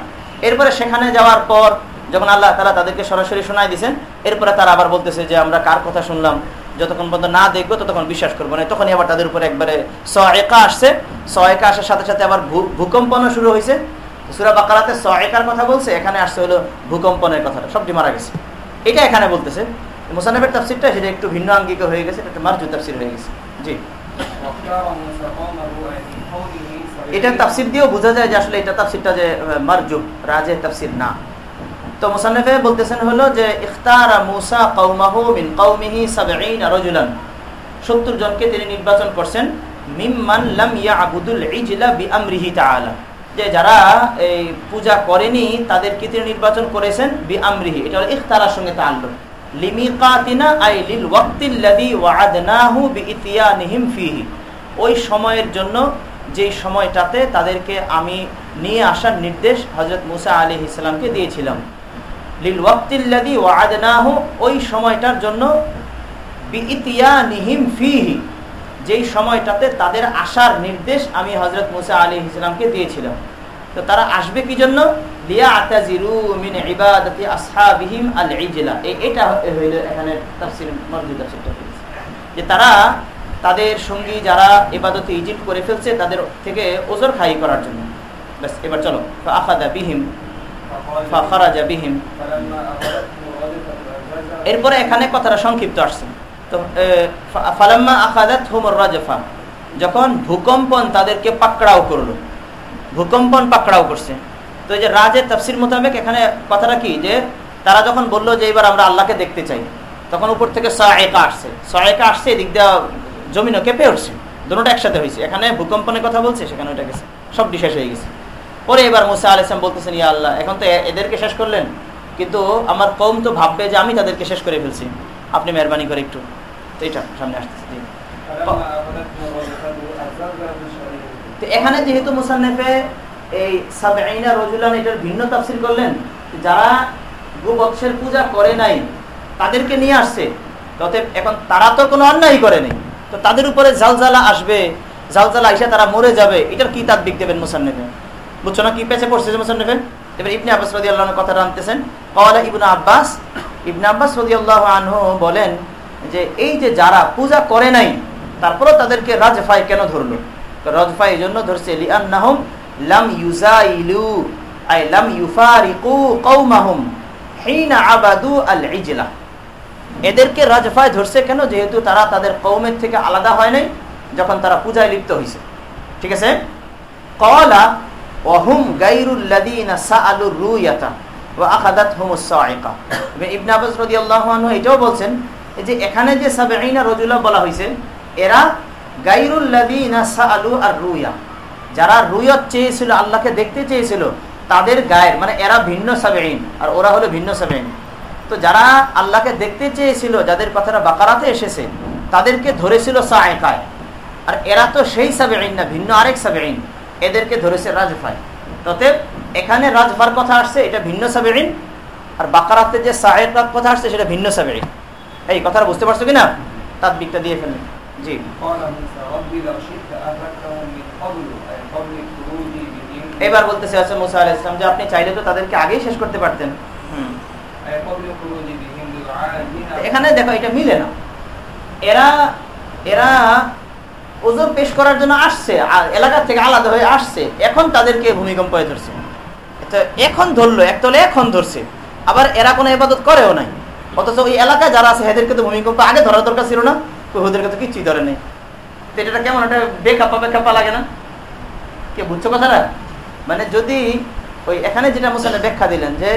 এরপরে সেখানে যাওয়ার পর যখন আল্লাহ তালা তাদেরকে সরাসরি শোনাই দিয়েছেন, এরপরে তারা আবার বলতেছে যে, আমরা কার কথা শুনলাম? যতক্ষণ পর্যন্ত না দেখব, ততক্ষণ বিশ্বাস করব না। তখনই আবার তাদের উপরে একবারে স একা আসছে। স একা আসার সাথে সাথে আবার ভূ- ভূকম্পনও শুরু হয়েছে। সুরা বাকারাতে স একার কথা বলছে, এখানে আসছে হলো ভূকম্পনের কথাটা, সবটি মারা গেছে। এটা এখানে বলতেছে। মুসানবের তাফসিরটা সেটা একটু ভিন্ন আঙ্গিক হয়ে গেছে, এটা একটা মার্জু তাফসির হয়ে গেছে। জি। এটা তাফসির দিয়েও বোঝা যায় যে আসলে এটা তাফসিরটা যে মার্জু রাজে তাফসির না। তো মুসানিফে বলতেছেন হলো যে ইফতার মুসা কৌমাহু মিন কৌমিহি সাবঈন রজুলান। সত্তর জনকে তিনি নির্বাচন করছেন, মিম্মান লাম ইয়া আবুদুল ইজলা বি আমরিহি তাআলা। যে যারা এই পূজা করেনি, তাদেরকে তিনি নির্বাচন করেছেন বি আমরিহি এটা হলো ইফতারার সঙ্গে তাআল্লুক। লিমিকাতিনা আই লিল ওয়াক্তিল্লাযী ওয়া'আদনাহু বি ইতিয়ানিহিম ফিহি। ওই সময়ের জন্য যেই সময়টাতে তাদেরকে আমি নিয়ে আসার নির্দেশ হজরত মুসা আলী ইসলামকে দিয়েছিলাম। লিল ওয়াক্তিল্লাদি ওয়াদনাহু ওই সময়টার জন্য বিইতিয়ানিহিম ফিহি, যেই সময়টাতে তাদের আসার নির্দেশ আমি হজরত মুসা আলী ইসলামকে দিয়েছিলাম। তো তারা আসবে কি জন্য? লিয়া আতাজিরু মিন ইবাদাতি আসহাবিহিম আল ইজলা এটা হইল এখানে তাফসীর মরজু তাফসীরটা যে তারা তাদের সঙ্গী যারা এবাদতে ইজিপ্ট করে ফেলছে, তাদের থেকে ওজোর খাই করার জন্য। ব্যাস, এবার চলো। আখাদা বিহিম ফারাজা বিহিম। এরপরে এখানে কথাটা সংক্ষিপ্ত আসছে। তো ফালাম্মা আখাদাত থোমর রাজফা, যখন ভূকম্পন তাদেরকে পাকড়াও করল। ভূকম্পন পাকড়াও করছে। তো এই যে রাজের তাফসির মোতাবেক এখানে কথাটা কি? যে তারা যখন বলল যে এবার আমরা আল্লাহকে দেখতে চাই, তখন উপর থেকে সহায়কা আসছে। সহায়কা আসছে, এদিক দিয়ে জমিনও কেঁপে উঠছে। দুটো একসাথে হয়েছে। এখানে ভূকম্পনের কথা বলছে, সেখানে ওইটা গেছে। সব শেষ হয়ে গেছে। পরে এবার মুসা আল ইসলাম বলতেছেন, ইয়া আল্লাহ, এখন তো এদেরকে শেষ করলেন। কিন্তু আমার কম তো ভাববে যে আমি তাদেরকে শেষ করে ফেলছি। আপনি মেহরবানি করে একটু। তো এটা সামনে আসতেছে তো এখানে যেহেতু মুসান্নেফে এই সাবাইনা রজুলান এটার ভিন্ন তাফসির করলেন, যারা গোবৎসের পূজা করে নাই, তাদেরকে নিয়ে আসছে। তথে এখন তারা তো কোনো অন্যায় করেনি তো তাদের উপরে জালজালা আসবে, জালজালা এসে তারা মরে যাবে। এটার কি তাৎবিক দেবেন মুসান্নেফে? বুঝছ না কি পেছে পড়ছে মুসান্নেফে? এবার ইবনে আব্বাস রদি আল্লাহ কথা আনতেছেন। কওয়ালা ইবনে আব্বাস ইবনে আব্বাস রদি আল্লাহ আনহু বলেন যে, এই যে যারা পূজা করে নাই, তারপরেও তাদেরকে রাজফাই কেন ধরলো? রাজফাই এই জন্য ধরছে, লিআন্নাহুম লাম ইউজাইলু, আই লাম ইউফারিকু কওমাহুম হিনা আবাদু আল ইজলা এদেরকে রাজফায় ধরছে কেন? যেহেতু তারা তাদের কৌমের থেকে আলাদা হয় নাই, যখন তারা পূজায় লিপ্ত হয়েছে ঠিক আছে? কলা আনহু এটাও বলছেন যে এখানে যে সাবঈনা রাজুলা বলা হয়েছে এরা গাইরুল্লাদিনা সাআলু আর রুয়া। যারা রুয়ত চেয়েছিল, আল্লাহকে দেখতে চেয়েছিল, তাদের গায়ের মানে এরা ভিন্ন সাবেইন আর ওরা হলো ভিন্ন সাবেইন তো যারা আল্লাহকে দেখতে চেয়েছিল, যাদের কথাটা বাকারাতে এসেছে, তাদেরকে ধরেছিল সায়কায়। আর এরা তো সেই সাবে আইন না, ভিন্ন আরেক সাবে আইন এদেরকে ধরেছে রাজফায় অতএব এখানে রাজভার কথা আসছে, এটা ভিন্ন সাবে আইন আর বাকারাতে যে সাহেকার কথা আসছে, সেটা ভিন্ন সাবে আইন এই কথাটা বুঝতে পারছ কিনা? দিকটা দিয়ে ফেলেন। জি। এবার বলতেছে আসলে মুসা আলাহ ইসলাম যে, আপনি চাইলে তো তাদেরকে আগেই শেষ করতে পারতেন। হুম। এখানে দেখো, এটা মিলে না। এরা এরা ওজন পেশ করার জন্য আসছে আর এলাকা থেকে আলাদা হয়ে আসছে। এখন তাদেরকে ভূমিকম্পে ধরছে। এখন ধরলো একতলে এখন ধরছে। আবার এরা কোনো এবাদত করেও নাই। অথচ ওই এলাকায় যারা আছে, এদেরকে তো ভূমিকম্প আগে ধরার দরকার ছিল না ওদেরকে তো কিছুই ধরে নেই। তো এটা কেমন একটা বেকাপ বেকাপা লাগে না? কে, বুঝছ কথাটা? মানে যদি ওই, এখানে যেটা মুসলামে ব্যাখ্যা দিলেন যে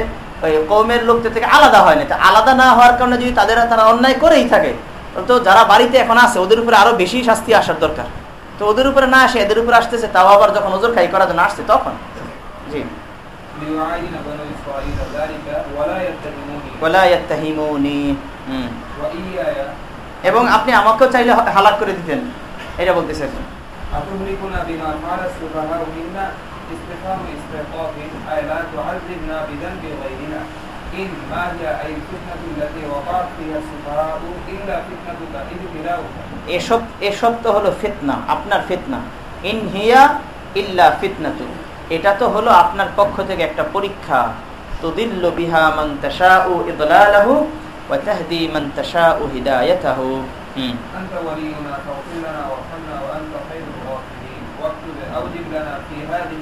ওই কৌমের লোকদের থেকে আলাদা হয় না। আলাদা না হওয়ার কারণে যদি তাদের তারা অন্যায় করেই থাকে, তো যারা বাড়িতে এখন আছে, ওদের উপরে আরও বেশি শাস্তি আসার দরকার। তো ওদের উপরে না আসে, এদের উপরে আসতেছে, তাও আবার যখন ওজোর খাই করার জন্য আসছে, তখন। জি। এবং আপনি আমাকেও চাইলে হালাক করে দিতেন। এটা বলতে চাইছেন أتهلكنا بما فعل السفهاء منا استفهام استحقاق أي لا تعذبنا بذنب غيرنا إن ما هي أي الفتنة التي وقعت فيها السفهاء إلا فتنتك ابتلاؤك এসব এসব তো হলো ফিতনা আপনার ফিতনা ইন হিয়া ইল্লা ফিতনাতু এটা তো হলো আপনার পক্ষ থেকে একটা পরীক্ষা তুদিল্লু বিহা মান তাশাউ ইদলালাহু ওয়া তাহদি মান তাশাউ হিদায়াতাহু হুম أنت ولينا فاغفر لنا وارحمنا وأنت خير الغافرين واكتب أوجب لنا في هذه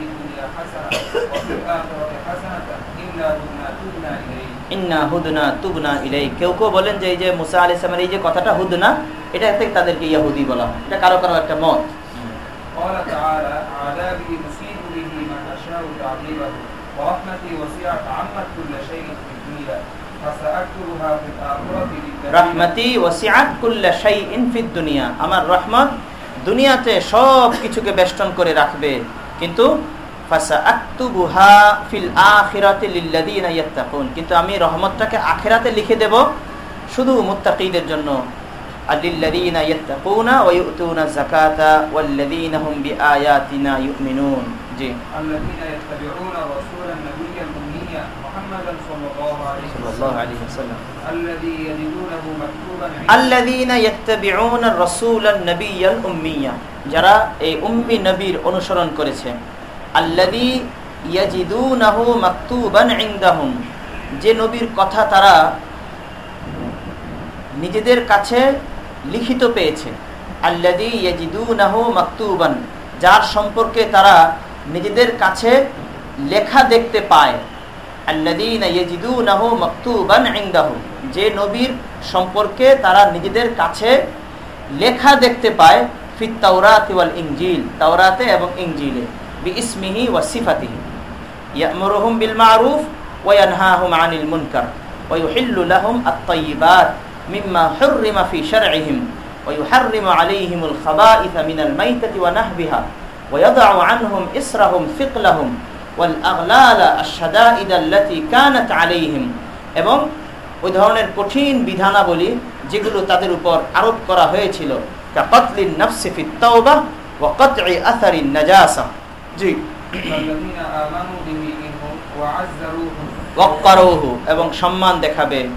ইন্না হুদনা তুবনা ইলাই কেউ কেউ বলেন যে এই যে মুসা আলি এই যে কথাটা হুদনা এটা থেকে তাদেরকে ইয়াহুদি বলা এটা কারও কারও একটা মত। দুনিয়া আমার রহমত দুনিয়াতে সব কিছুকে বেষ্টন করে রাখবে। কিন্তু কিন্তু আমি রহমতটাকে আখেরাতে লিখে দেব শুধু মুত্তাকিদের জন্য। যারা এই উম্মি নবীর অনুসরণ করেছে। ইনদাহুম। যে নবীর কথা তারা নিজেদের কাছে লিখিত পেয়েছে। মাকতুবান। যার সম্পর্কে তারা নিজেদের কাছে লেখা দেখতে পায়। যে নবীর সম্পর্কে তারা নিজেদের কাছে লেখা দেখতে পায়। ফিত তাওরাতি ওয়াল তাওরাতে এবং ইনজিলে। বিইসমিহি ওয়া সিফাতিহি ইয়ামুরুহুম বিল মারুফ ওয়া ইয়ানহাহুম আনিল মুনকার ওয়া ইউহিল্লু লাহুম আত-তাইয়িবাত মিম্মা হুররিমা ফি শার'ইহিম ওয়া ইউহাররিমু আলাইহিমুল খাবাইথা মিনাল মাইতাতি ওয়া নাহবিহা ওয়া ইয়াদউ আনহুম ইসরাহুম ফিকলাহুম ওয়াল আগলালা আশ-শাদাইদ আল্লাতী কানাত আলাইহিম এবং ওই ধরনের কঠিন বিধানাবলী যেগুলো তাদের উপর আরোপ করা হয়েছিল কাকতলিন নাফসি ফিত তাওবাহ ওয়া কতঈ আসারিন নাজাসা। এবং সম্মান দেখাবে।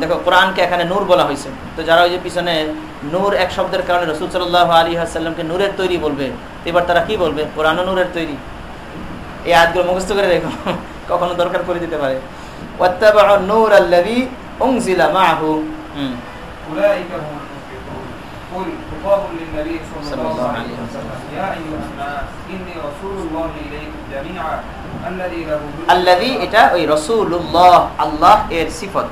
দেখো কোরআনকে এখানে নূর বলা হয়েছে। তো যারা ওই যে পিছনে নূর এক শব্দের কারণে রসুল সাল্লাহ আলী আসাল্লামকে নূরের তৈরি বলবে এবার তারা কি বলবে? কোরআনও নূরের তৈরি। এই আয়াতগুলো মুখস্থ করে রেখো। কখনো দরকার করে দিতে পারে। ওয়াত্তাবা নূর আল্লাযী উনজিলা মাহু হুম। উলাইকা হুম المفلحون قل خطاب للنبي صلى الله عليه وسلم يا أيها الناس إني رسول الله إليكم جميعا الذي له ملك আল্লাযী এটা ওই রাসূলুল্লাহ আল্লাহ এর সিফত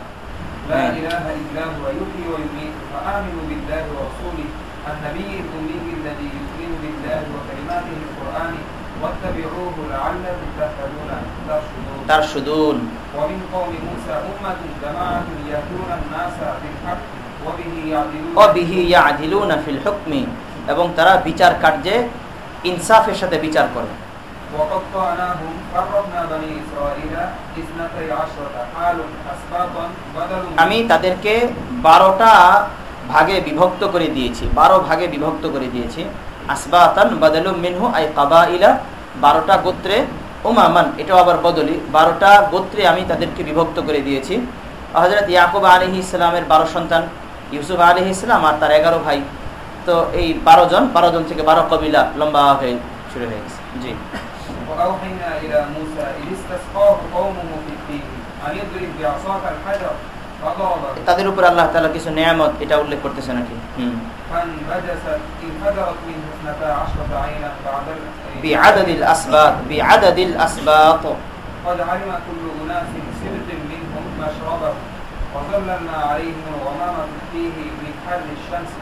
لا إله إلا هو يحيي ويميت فآمنوا بالله ورسوله النبي الأمي الذي يؤمن بالله وكلماته القرآن واتبعوه لعلكم تهتدون ترشدون তারশুদুন ومن قوم موسى أمة جماعة يهدون الناس بالحق অবিহিয়া এবং তারা বিচার কার্যে ইনসাফের সাথে বিচার করে। আমি তাদেরকে বারোটা ভাগে বিভক্ত করে দিয়েছি বারো ভাগে বিভক্ত করে দিয়েছি। আসবাতান বদলু মিনহু আই কাবা ইলা বারোটা গোত্রে উমামান এটাও আবার বদলি বারোটা গোত্রে আমি তাদেরকে বিভক্ত করে দিয়েছি। হজরত ইয়াকুব আলহি ইসলামের বারো সন্তান ইউসুফ আলী ইসলাম আর তার এগারো ভাই। তো এই বারো জন বারো জন থেকে বারো কবিলা লম্বা হয়ে শুরু হয়ে গেছে। জি। তাদের উপর আল্লাহ তালা কিছু নিয়ামত এটা উল্লেখ করতেছে নাকি? আসবাদ فانبجست انفجرت منه اثنتا عشرة عينا بعد بعدد الأسباط بعدد الأسباط قد علم كل أناس سبط منهم مشربهم وظللنا عليهم الغمام فيه من حر الشمس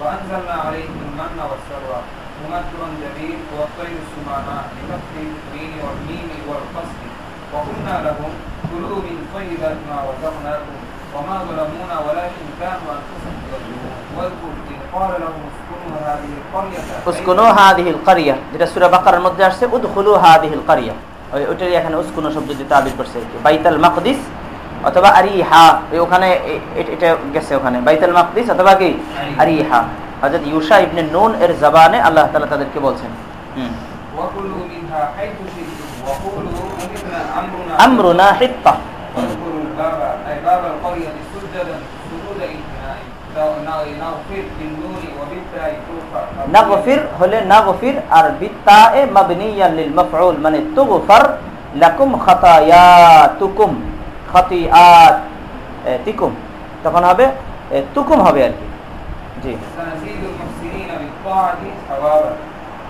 وأنزلنا عليهم المن والسلوى ممثل جميل والطير السماماء لتخفيف الدين والميم والقصد وقلنا لهم كلوا من طيبات ما رزقناكم وما ظلمونا ولكن كانوا أنفسهم يظلمون واذكر إذ قال لهم اسكنوا هذه القرية উস্কুনু হাদিহিল কারিয়া যেটা সূরা বাকারার মধ্যে আসছে উদখুলু হাদিহিল কারিয়া ওই ওইটারই এখানে উস্কুনু শব্দ দিয়ে তাবির করছে আর কি। বাইতুল মাকদিস অথবা আরিহা ওখানে এটা গেছে ওখানে বাইতুল মাকদিস অথবা কি? আরিহা। হযরত ইউশা ইবনে নুন এর জবানে আল্লাহ তাআলা তাদেরকে বলছেন। হুম। আমরুনা হিত্তা। আর এ মানে তুগফার লাকুম খাতিআত এ, তিকুম তখন হবে এ, তুকুম হবে আর কি জি سنزيد المحسنين بالطاعة ثوابا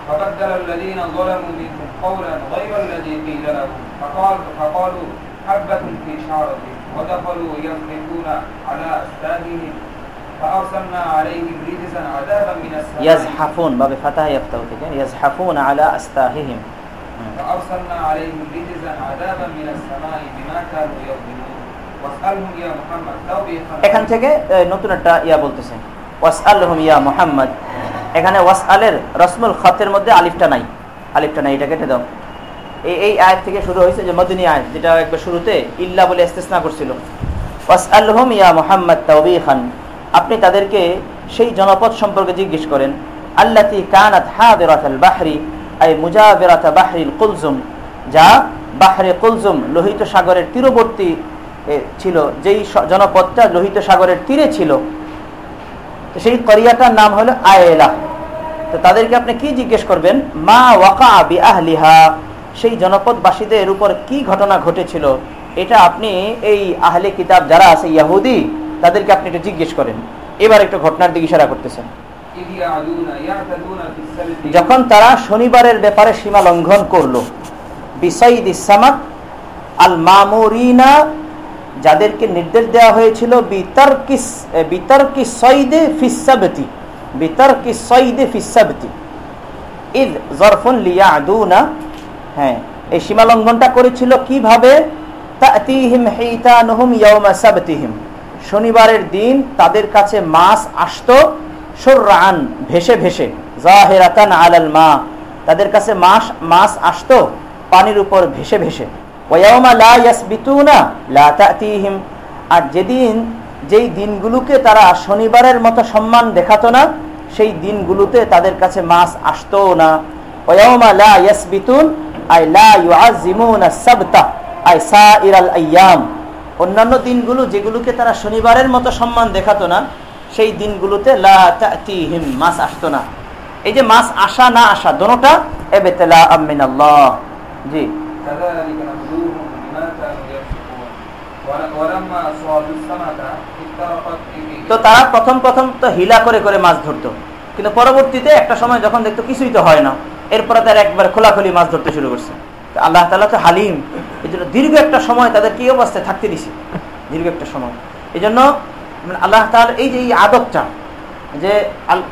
فبدل الذين ظلموا منهم قولا غير الذي قيل لهم فقال فقالوا حبة في شعرة ودخلوا يضحكون على أستاذهم فأرسلنا عليهم رجزا عذابا من السماء ইয়াজহাফুন বাবে ফাতাহ ইয়াফতাহু থেকে ইয়াজহাফুন আলা আস্তাহিহিম হুম। فأرسلنا عليهم رجزا عذابا من السماء بما كانوا يظلمون এখান থেকে নতুন একটা ইয়া বলতেছে। ওয়াসআলহুম ইয়া মুহাম্মদ। এখানে ওয়াসআলের রসমুল খতের মধ্যে আলিফটা নাই। আলিফটা নাই, এটা কেটে দাও। এই এই আয়াত থেকে শুরু হয়েছে যে মদিনী আয়াত, যেটা একবার শুরুতে ইল্লা বলে ইস্তেসনা করছিল। ওয়াসআলহুম ইয়া মুহাম্মদ তাওবীখান। আপনি তাদেরকে সেই জনপদ সম্পর্কে জিজ্ঞেস করেন, আল্লাতি কানাত হাদিরাতাল বাহরি, আই মুজাবিরাত বাহরিল কুলজুম, যা বাহরে কুলজুম, লোহিত সাগরের তীরবর্তী ছিল, যেই জনপদটা লোহিত সাগরের তীরে ছিল সেই করিয়াটার নাম হলো আয়েলা। তো তাদেরকে আপনি কি জিজ্ঞেস করবেন? মা ওয়াকা আবি আহলিহা, সেই জনপদবাসীদের উপর কি ঘটনা ঘটেছিল? এটা আপনি এই আহলে কিতাব যারা আছে ইয়াহুদি, তাদেরকে আপনি একটু জিজ্ঞেস করেন। এবার একটু ঘটনার দিকে ইশারা করতেছেন। যখন তারা শনিবারের ব্যাপারে সীমা লঙ্ঘন করল, বিসাইদ ইসামাক আল মামুরিনা যাদেরকে নির্দেশ দেওয়া হয়েছিল, বিতর্কিস বিতর্কি সৈদে ফিসাবতি বিতর্কি সৈদে ফিসাবতি ইদ জরফুন লিয়া আদুনা হ্যাঁ এই সীমা লঙ্ঘনটা করেছিল কীভাবে? শনিবারের দিন তাদের কাছে মাছ আসতো, সুররান, ভেসে ভেসে, জাহেরাতান আলাল মা। তাদের কাছে মাস, মাছ আসতো, পানির উপর ভেসে ভেসে। ওয়াউমা লা ইয়াসবিতুনা, লা তাতিহিম। আর যেদিন যেই দিনগুলোকে তারা শনিবারের মতো সম্মান দেখাতো না, সেই দিনগুলোতে তাদের কাছে মাছ আসতো না। ওয়াউমা লা ইয়াসবিতুন, আই লা ইউআযিমুনা সাবতা, আই সাইরাল আইয়াম। অন্যান্য দিনগুলো যেগুলোকে তারা শনিবারের মতো সম্মান দেখাতো না, সেই দিনগুলোতে লা তাতিহিম, মাছ আসতো না। এই যে মাছ আসা না আসা, দোনোটা এবেতেলা আমিন আল্লাহ জি তো তারা প্রথম প্রথম তো হিলা করে করে মাছ ধরতো। কিন্তু পরবর্তীতে একটা সময় যখন দেখতো কিছুই তো হয় না, এরপরে তারা একবার খোলাখুলি মাছ ধরতে শুরু করছে। আল্লাহ তালা তো হালিম, এই জন্য দীর্ঘ একটা সময় তাদের কি অবস্থায় থাকতে দিছে? দীর্ঘ একটা সময়। এই জন্য মানে আল্লাহ তাআলা এই যে এই আদবটা, যে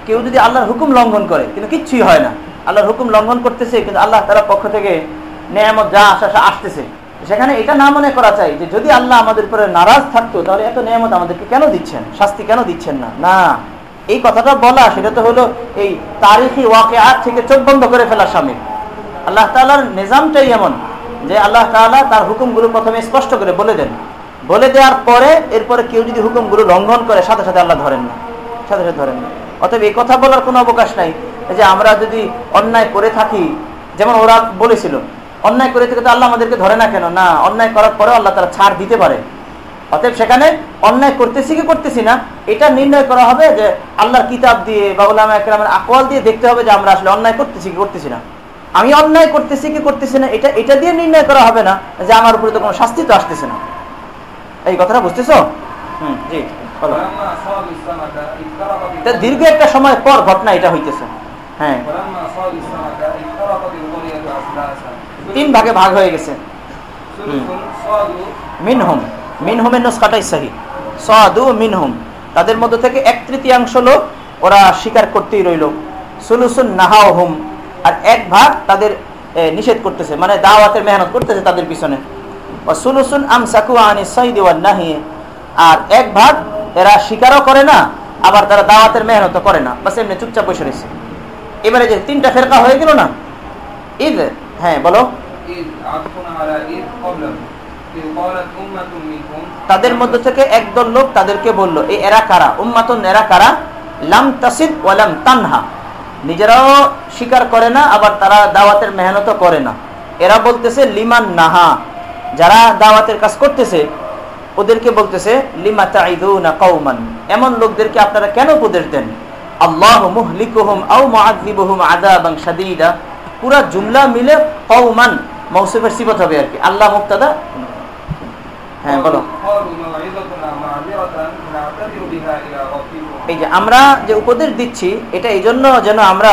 কেউ যদি আল্লাহর হুকুম লঙ্ঘন করে, কিন্তু কিচ্ছুই হয় না। আল্লাহর হুকুম লঙ্ঘন করতেছে, কিন্তু আল্লাহ তালার পক্ষ থেকে নেয়ামত যা আসা, আসতেছে। সেখানে এটা না মনে করা চাই যে যদি আল্লাহ আমাদের উপরে নারাজ থাকতো, তাহলে এত নেয়ামত আমাদেরকে কেন দিচ্ছেন? শাস্তি কেন দিচ্ছেন না? না। এই কথাটা বলা, সেটা তো হলো এই তারিখি ওয়াকে থেকে চোখ বন্ধ করে ফেলা স্বামী আল্লাহ তালার নিজামটাই এমন যে আল্লাহ তাআলা তার হুকুমগুলো প্রথমে স্পষ্ট করে বলে দেন। বলে দেওয়ার পরে এরপরে কেউ যদি হুকুমগুলো লঙ্ঘন করে, সাথে সাথে আল্লাহ ধরেন না। সাথে সাথে ধরেন না। অতএব এই কথা বলার কোনো অবকাশ নাই। যে আমরা যদি অন্যায় করে থাকি, যেমন ওরা বলেছিল অন্যায় করে থেকে তো আল্লাহ আমাদেরকে ধরে না কেন? না, অন্যায় করার পরেও আল্লাহ তারা ছাড় দিতে পারে। অতএব সেখানে অন্যায় করতেছি কি করতেছি না? এটা নির্ণয় করা হবে যে আল্লাহর কিতাব দিয়ে বা উল্লামের আকোয়াল দিয়ে দেখতে হবে যে আমরা আসলে অন্যায় করতেছি কি করতেছি না। আমি অন্যায় করতেছি কি করতেছি না, এটা এটা দিয়ে নির্ণয় করা হবে না যে আমার উপরে তো কোনো শাস্তি তো আসতেছে না। এই কথাটা বুঝতেছো? হুম, জি দীর্ঘ একটা সময় পর ঘটনা এটা হইতেছে। হ্যাঁ। তিন ভাগে ভাগ হয়ে গেছে। মিনহুম। মিনহুমের নুসখাটাই সাহি। সাদু মিনহুম। তাদের মধ্যে থেকে এক তৃতীয়াংশ লোক ওরা স্বীকার করতেই রইল। সুলুসুন নাহাও হুম আর এক ভাগ তাদের নিষেধ করতেছে। মানে দাওয়াতের মেহনত করতেছে তাদের পিছনে। সুলুসুন আম সাকুয়ানি সঈদ নাহি। আর এক ভাগ এরা স্বীকারও করে না, আবার তারা দাওয়াতের মেহনতও করে না। বাস এমনি চুপচাপ বসে রয়েছে। এবারে যে তিনটা ফেরকা হয়ে গেল না? ঈদ। হ্যাঁ বলো। إذ عطف على إذ قبله إذ قالت أمة منكم তাদের মধ্য থেকে একদল লোক তাদেরকে বলল এই এরা কারা উম্মাতুন এরা কারা লাম তাসিদ ওয়ালাম তানহা নিজেরাও স্বীকার করে না আবার তারা দাওয়াতের মেহনত করে না এরা বলতেছে লিমান নাহা যারা দাওয়াতের কাজ করতেছে ওদেরকে বলতেছে লিমা তাইদুনা কওমান এমন লোকদেরকে আপনারা কেন উপদেশ দেন আল্লাহ মুহলিকুহুম আও মুআযিবুহুম আযাবান শাদীদা পুরা জুমলা মিলে কওমান মৌসুফের সিবত হবে আর কি। আল্লাহ মুক্তাদা। হ্যাঁ বলো। এই যে আমরা যে উপদেশ দিচ্ছি, এটা এই জন্য যেন আমরা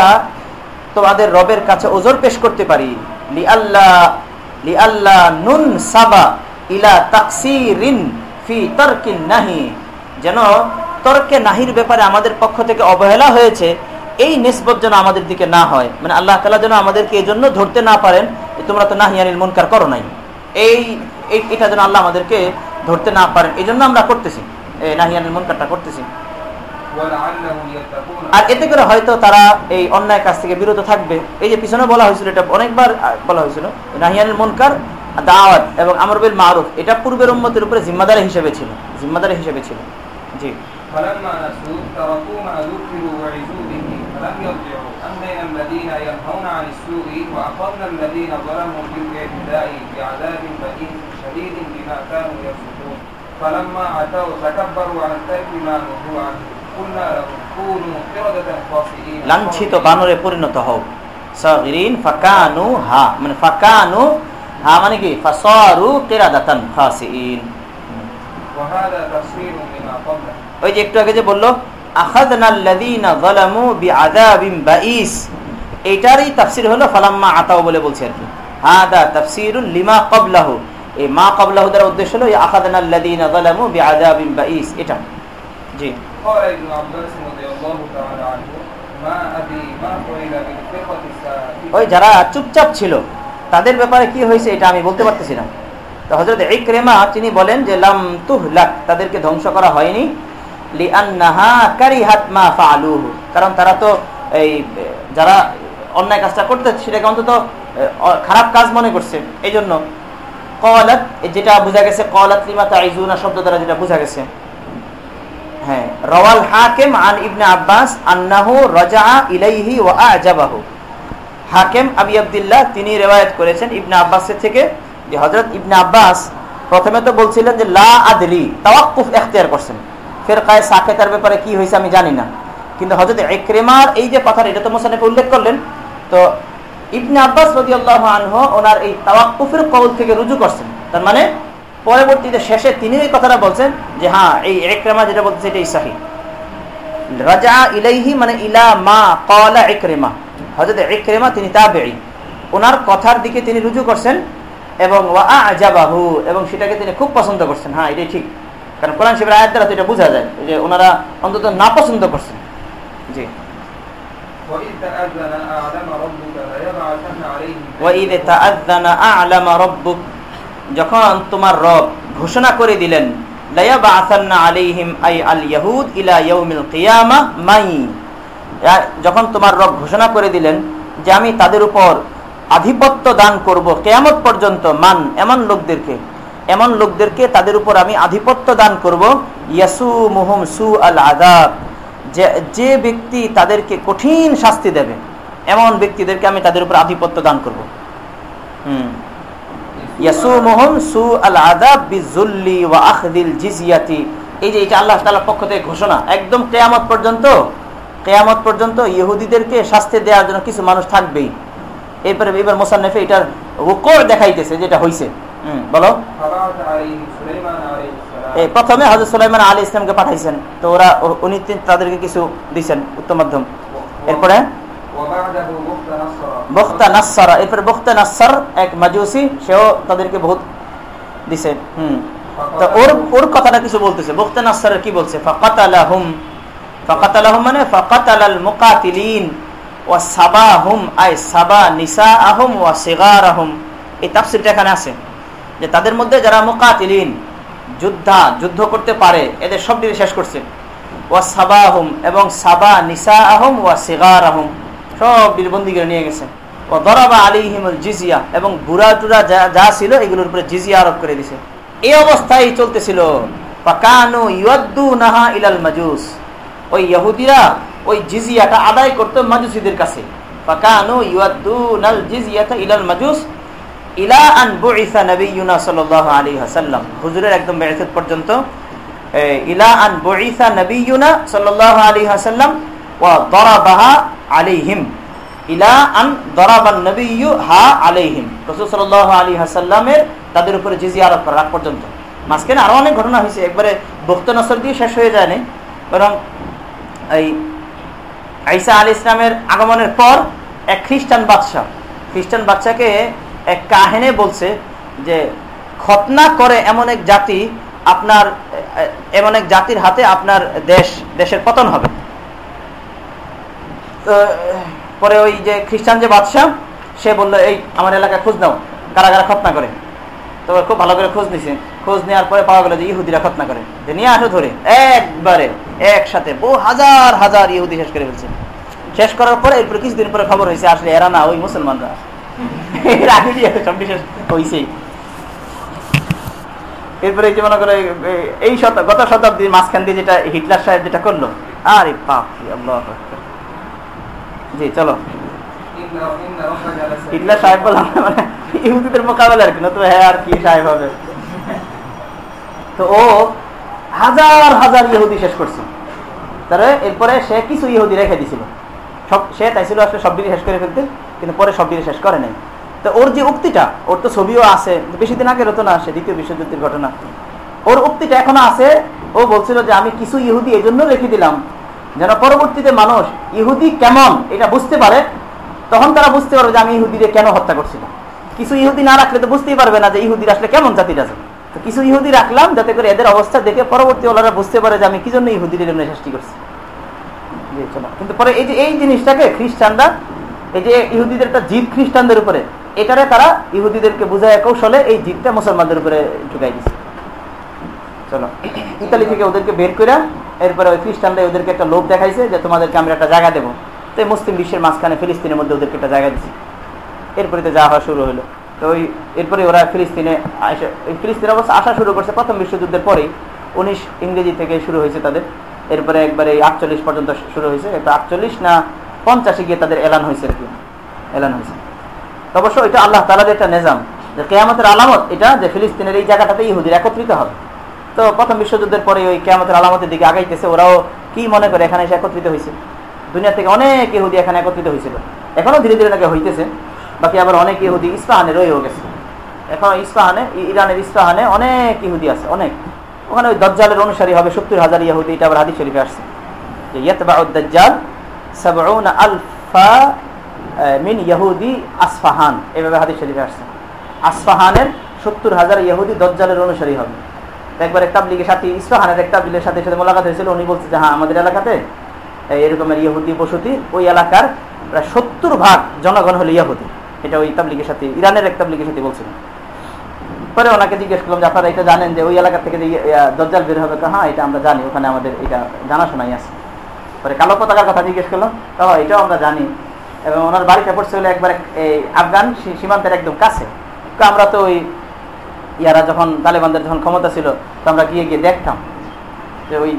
তোমাদের রবের কাছে ওজোর পেশ করতে পারি। লি আল্লাহ লি আল্লাহ নুন সাবা ইলা তাকসিরিন ফি তর্কিন নাহি। যেন তর্কে নাহির ব্যাপারে আমাদের পক্ষ থেকে অবহেলা হয়েছে এই নিসবত যেন আমাদের দিকে না হয়। মানে আল্লাহ তালা যেন আমাদেরকে এই জন্য ধরতে না পারেন তোমরা তো নাহিয়ানিল মনকার করো নাই। এই এটা যেন আল্লাহ আমাদেরকে ধরতে না পারেন। এই জন্য আমরা করতেছি। এই নাহিয়ানিল মনকারটা করতেছি। আর এতে করে হয়তো তারা এই অন্যায় কাছ থেকে বিরত থাকবে। এই যে পিছনে বলা হয়েছিল, এটা অনেকবার বলা হয়েছিল নাহিয়ানিল মনকার দাওয়াত এবং আমর বিল মারুফ, এটা পূর্বের উন্মতের উপরে জিম্মাদারি হিসেবে ছিল। জিম্মাদারি হিসেবে ছিল। জি। فلما نسوا تركوا ما ذكروا وعزوا به فلم يرجعوا أنجينا الذين ينهون عن السوء وأخذنا الذين ظلموا بالاعتداء بعذاب بئيس شديد بما كانوا يفسقون فلما عتوا تكبروا عن ترك ما نهوا عنه قلنا لهم كونوا قردة خاسئين লাঞ্ছিত বানরে পরিণত হও সাগিরিন ফাকানু হা মানে ফাকানু হা মানে কি ফাসারু কিরাদাতান খাসিন وهذا تفسير لما قبله ওই যে একটু আগে যে বললো এটারই তাফসির হলো ফালাম্মা আতাও বলে বলছে আর কি। হাদা তাফসির লিমা কবলাহ এই মা কবলাহ দ্বারা উদ্দেশ্য হলো এটা। জি। ওই যারা চুপচাপ ছিল তাদের ব্যাপারে কি হয়েছে এটা আমি বলতে পারতেছি না। তো হজরত ক্রেমা তিনি বলেন যে লাম তুহ লাক তাদেরকে ধ্বংস করা হয়নি। কারণ তারা তো এই, যারা অন্যায় কাজটা করতে, সেটাকে অন্তত খারাপ কাজ মনে করছে। এই জন্য কলাত যেটা বোঝা গেছে কলাত লিমা শব্দ দ্বারা যেটা বোঝা গেছে। হ্যাঁ আন ইবনে আব্বাস আন্নাহু ইলাইহি আজাবাহু। তিনি করেছেন ইবনে আব্বাসের থেকে যে ইবনে আব্বাস প্রথমে তো বলছিলেন যে লা করছেন। ফিরকায়ে সাকেতার ব্যাপারে কি হয়েছে আমি জানি না। কিন্তু হযরত ইকরিমার এই যে কথা এটা তো মোসানেফ উল্লেখ করলেন। তো ইবনে আব্বাস রাদিয়াল্লাহু আনহু ওনার এই তাওয়াক্কুফের কওল থেকে রুজু করছেন। তার মানে পরবর্তীতে শেষে তিনি এই কথাটা বলছেন যে হ্যাঁ এই ইকরিমা যেটা বলতেছে এটাই সহি। রাজা ইলাইহি মানে ইলা মা কলা ইকরিমা। হযরত ইকরিমা তিনি তাবেঈ। ওনার কথার দিকে তিনি রুজু করছেন এবং ওয়া আজাবাহু, এবং সেটাকে তিনি খুব পছন্দ করছেন। হ্যাঁ এটাই ঠিক। কারণ কোরআন শিবের আয়াত দ্বারা তো এটা বোঝা যায় যে ওনারা অন্তত না পছন্দ করছেন। জি। যখন তোমার রব ঘোষণা করে দিলেন যখন তোমার রব ঘোষণা করে দিলেন যে আমি তাদের উপর আধিপত্য দান করব কেয়ামত পর্যন্ত মান এমন লোকদেরকে এমন লোকদেরকে তাদের উপর আমি আধিপত্য দান করব। ইয়াসু মুহুম সু আল আদাব যে যে ব্যক্তি তাদেরকে কঠিন শাস্তি দেবে, এমন ব্যক্তিদেরকে আমি তাদের উপর আধিপত্য দান করব। হম। ইয়াসুমুহুম সু আল আযাব বিযুল্লি ওয়া আখদিল জিজিয়াতি এই যে এটা আল্লাহ পক্ষ থেকে ঘোষণা, একদম কিয়ামত পর্যন্ত কিয়ামত পর্যন্ত ইহুদিদেরকে শাস্তি দেওয়ার জন্য কিছু মানুষ থাকবেই। এরপরে এবার মোসান্নেফে এটার রুকু দেখাইতেছে, যেটা হুম বলো। প্রথমে হজরত সুলাইমান আলী ইসলামকে পাঠাইছেন। তো ওরা, উনি তাদেরকে কিছু দিয়েছেন উত্তম মাধ্যম। এরপরে? বখতা বখতা নাসার এক মাজুসি সেও তাদেরকে বহুত দিছে। হুম। তো ওর ওর কথাটা কিছু বলতেছে। বখতা নাসার কি বলছে? ফাকাত আলাহম ফাকাত আলাহম মানে ফাকাত আলাল মুকাতিলিন। ও সাবা হুম আই সাবা নিসা আহম ও সেগার আহম এই এখানে আছে। যে তাদের মধ্যে যারা মুকাতিলিন, যোদ্ধা, যুদ্ধ করতে পারে, এদের সব দিয়ে শেষ করছে। ওয়া সাবা আহম এবং সাবা নিসা আহম ওয়া সিগার আহম সব বীরবন্দি করে নিয়ে গেছে। ও দরাবা আলিহিমুল জিজিয়া, এবং বুড়া টুরা যা যা ছিল, এগুলোর উপরে জিজিয়া আরোপ করে দিছে। এই অবস্থায় চলতেছিল। পাকানু ইউদ্দু নাহা ইলাল মাজুস। ওই ইহুদিরা ওই জিজিয়াটা আদায় করতো মাজুসিদের কাছে। পাকানু ইউদ্দু নাল জিজিয়াতা ইলাল মাজুস। ইলা আন নবিয়ুনা সাল্লাল্লাহু আলাইহি ওয়াসাল্লাম। হুজুরের একদম বেয়াসত পর্যন্ত ইলা আন নবিয়ুনা সাল্লাল্লাহু আলাইহি ওয়াসাল্লাম ওয়া দরাবাহা আলাইহিম। ইলা আন হা তাদের উপরে জিজিয়া আরোপ আগ পর্যন্ত। মাঝখানে আরও অনেক ঘটনা হয়েছে, একবারে বক্ত নসর দিয়ে শেষ হয়ে যায় বরং এই ঈসা আলী ইসলামের আগমনের পর এক খ্রিস্টান বাদশাহ, খ্রিস্টান বাচ্চাকে এক কাহিনে বলছে যে খতনা করে এমন এক জাতি আপনার, এমন এক জাতির হাতে আপনার দেশ, দেশের পতন হবে। পরে ওই যে খ্রিস্টান যে বাদশাহ, সে বলল, এই, আমার এলাকায় খোঁজ নাও, কারা কারা খতনা করে। তো খুব ভালো করে খোঁজ নিছে। খোঁজ নেওয়ার পরে পাওয়া গেল যে ইহুদিরা খতনা করে। যে নিয়ে আসো ধরে, একবারে, একসাথে, বহু হাজার হাজার ইহুদি শেষ করে ফেলছে। শেষ করার পরে, এরপরে কিছুদিন পরে খবর হয়েছে, আসলে এরা না, ওই মুসলমানরা। হয়েছেই এরপরে এই যে মনে এই গত শতাব্দীর মাঝখান দিয়ে যেটা হিটলার সাহেব যেটা করল, আরে বাপ জি, চলো। হিটলার সাহেব বললাম মানে ইহুদিদের মোকাবেলা আর কি না তো হ্যাঁ আর কি সাহেব হবে। তো ও হাজার হাজার ইহুদি শেষ করছে। তারপরে এরপরে সে কিছু ইহুদি রেখে দিছিল। সব, সে চাইছিল আসলে সব সবদিকে শেষ করে ফেলতে, কিন্তু পরে সব সবদিকে শেষ করে নাই। তো ওর যে উক্তিটা, ওর তো ছবিও আছে, বেশি দিন আগে হতো না সে দ্বিতীয় বিশ্বযুদ্ধের ঘটনা। ওর উক্তিটা এখনও আছে, ও বলছিল যে আমি কিছু ইহুদি এই জন্য রেখে দিলাম। যেন পরবর্তীতে মানুষ ইহুদি কেমন এটা বুঝতে পারে, তখন তারা বুঝতে পারবে যে আমি ইহুদিরে কেন হত্যা করছিলাম। কিছু ইহুদি না রাখলে তো বুঝতেই পারবে না যে ইহুদির আসলে কেমন জাতির আছে তো কিছু ইহুদি রাখলাম যাতে করে এদের অবস্থা দেখে পরবর্তী ওলারা বুঝতে পারে যে আমি কি জন্য ইহুদির এমনি সৃষ্টি করছি। কিন্তু পরে এই যে, এই জিনিসটাকে খ্রিস্টানরা, এই যে ইহুদিদের একটা জিদ খ্রিস্টানদের উপরে এটারে তারা ইহুদিদেরকে বুঝায় কৌশলে এই জিদটা মুসলমানদের উপরে ঢুকাই দিচ্ছে চলো, ইতালি থেকে ওদেরকে বের করে এরপরে ওই খ্রিস্টানরা ওদেরকে একটা লোভ দেখাইছে যে তোমাদেরকে আমরা একটা জায়গা দেবো। তো মুসলিম বিশ্বের মাঝখানে ফিলিস্তিনের মধ্যে ওদেরকে একটা জায়গা দিচ্ছে এরপরে তো যাওয়া শুরু হলো তো ওই এরপরে ওরা ফিলিস্তিনে আসে ওই ফিলিস্তিনে অবশ্য আসা শুরু করছে প্রথম বিশ্বযুদ্ধের পরেই। উনিশ ইংরেজি থেকে শুরু হয়েছে তাদের। এরপরে একবারে এই আটচল্লিশ পর্যন্ত শুরু হয়েছে। এরপর আটচল্লিশ না পঞ্চাশে গিয়ে তাদের এলান হয়েছে আর কি। এলান হয়েছে। অবশ্য এটা আল্লাহ তালার একটা নিজাম, যে কেয়ামতের আলামত, এটা যে ফিলিস্তিনের এই জায়গাটাতে ইহুদির একত্রিত হবে। তো প্রথম বিশ্বযুদ্ধের পরে ওই কেয়ামতের আলামতের দিকে আগাইতেছে, ওরাও কি মনে করে এখানে এসে একত্রিত হয়েছে দুনিয়া থেকে অনেক ইহুদি এখানে একত্রিত হয়েছিল এখনও ধীরে ধীরে নাকি হইতেছে, বাকি আবার অনেক ইহুদি ইস্পাহানে রয়েও গেছে। এখন ইস্পাহানে ইরানের ইস্পাহানে অনেক ইহুদি আছে, অনেক। ওখানে ওই দজ্জালের অনুসারী হবে সত্তর হাজার ইহুদি, এটা আবার হাদিস শরীফে আসছে। যে ইয়াতবাউ দাজ্জাল সাবউনা আলফা মিন ইহুদি আসফাহান। এভাবে হাদিস শরীফে আসছে। আসফাহানের সত্তর হাজার ইহুদি দজ্জালের অনুসারী হবে। একবার একটা তাবলিগের সাথে ইস্পাহানের একটা তাবলিগের সাথে সাথে মোলাকাত হয়েছিল, উনি বলছে যে হ্যাঁ আমাদের এলাকাতে এরকমের ইহুদি বসতি, ওই এলাকার প্রায় সত্তর ভাগ জনগণ হলো ইহুদি এটা ওই তাবলিগের সাথে, ইরানের এক তাবলিগের সাথে বলছিলেন পরে ওনাকে জিজ্ঞেস করলাম যে, আপনারা এটা জানেন যে, ওই এলাকা থেকে যে দজ্জাল বের হবে? হ্যাঁ এটা আমরা জানি, ওখানে আমাদের এটা জানাশোনাই আছে। পরে কালো পতাকার কথা জিজ্ঞেস করলাম তো এটাও আমরা জানি। এবং ওনার বাড়িতে পড়ছে হলো একবার এই আফগান সীমান্তের একদম কাছে। তো আমরা তো ওই ইয়ারা যখন, তালেবানদের যখন ক্ষমতা ছিল, তো আমরা গিয়ে গিয়ে দেখতাম যে ওই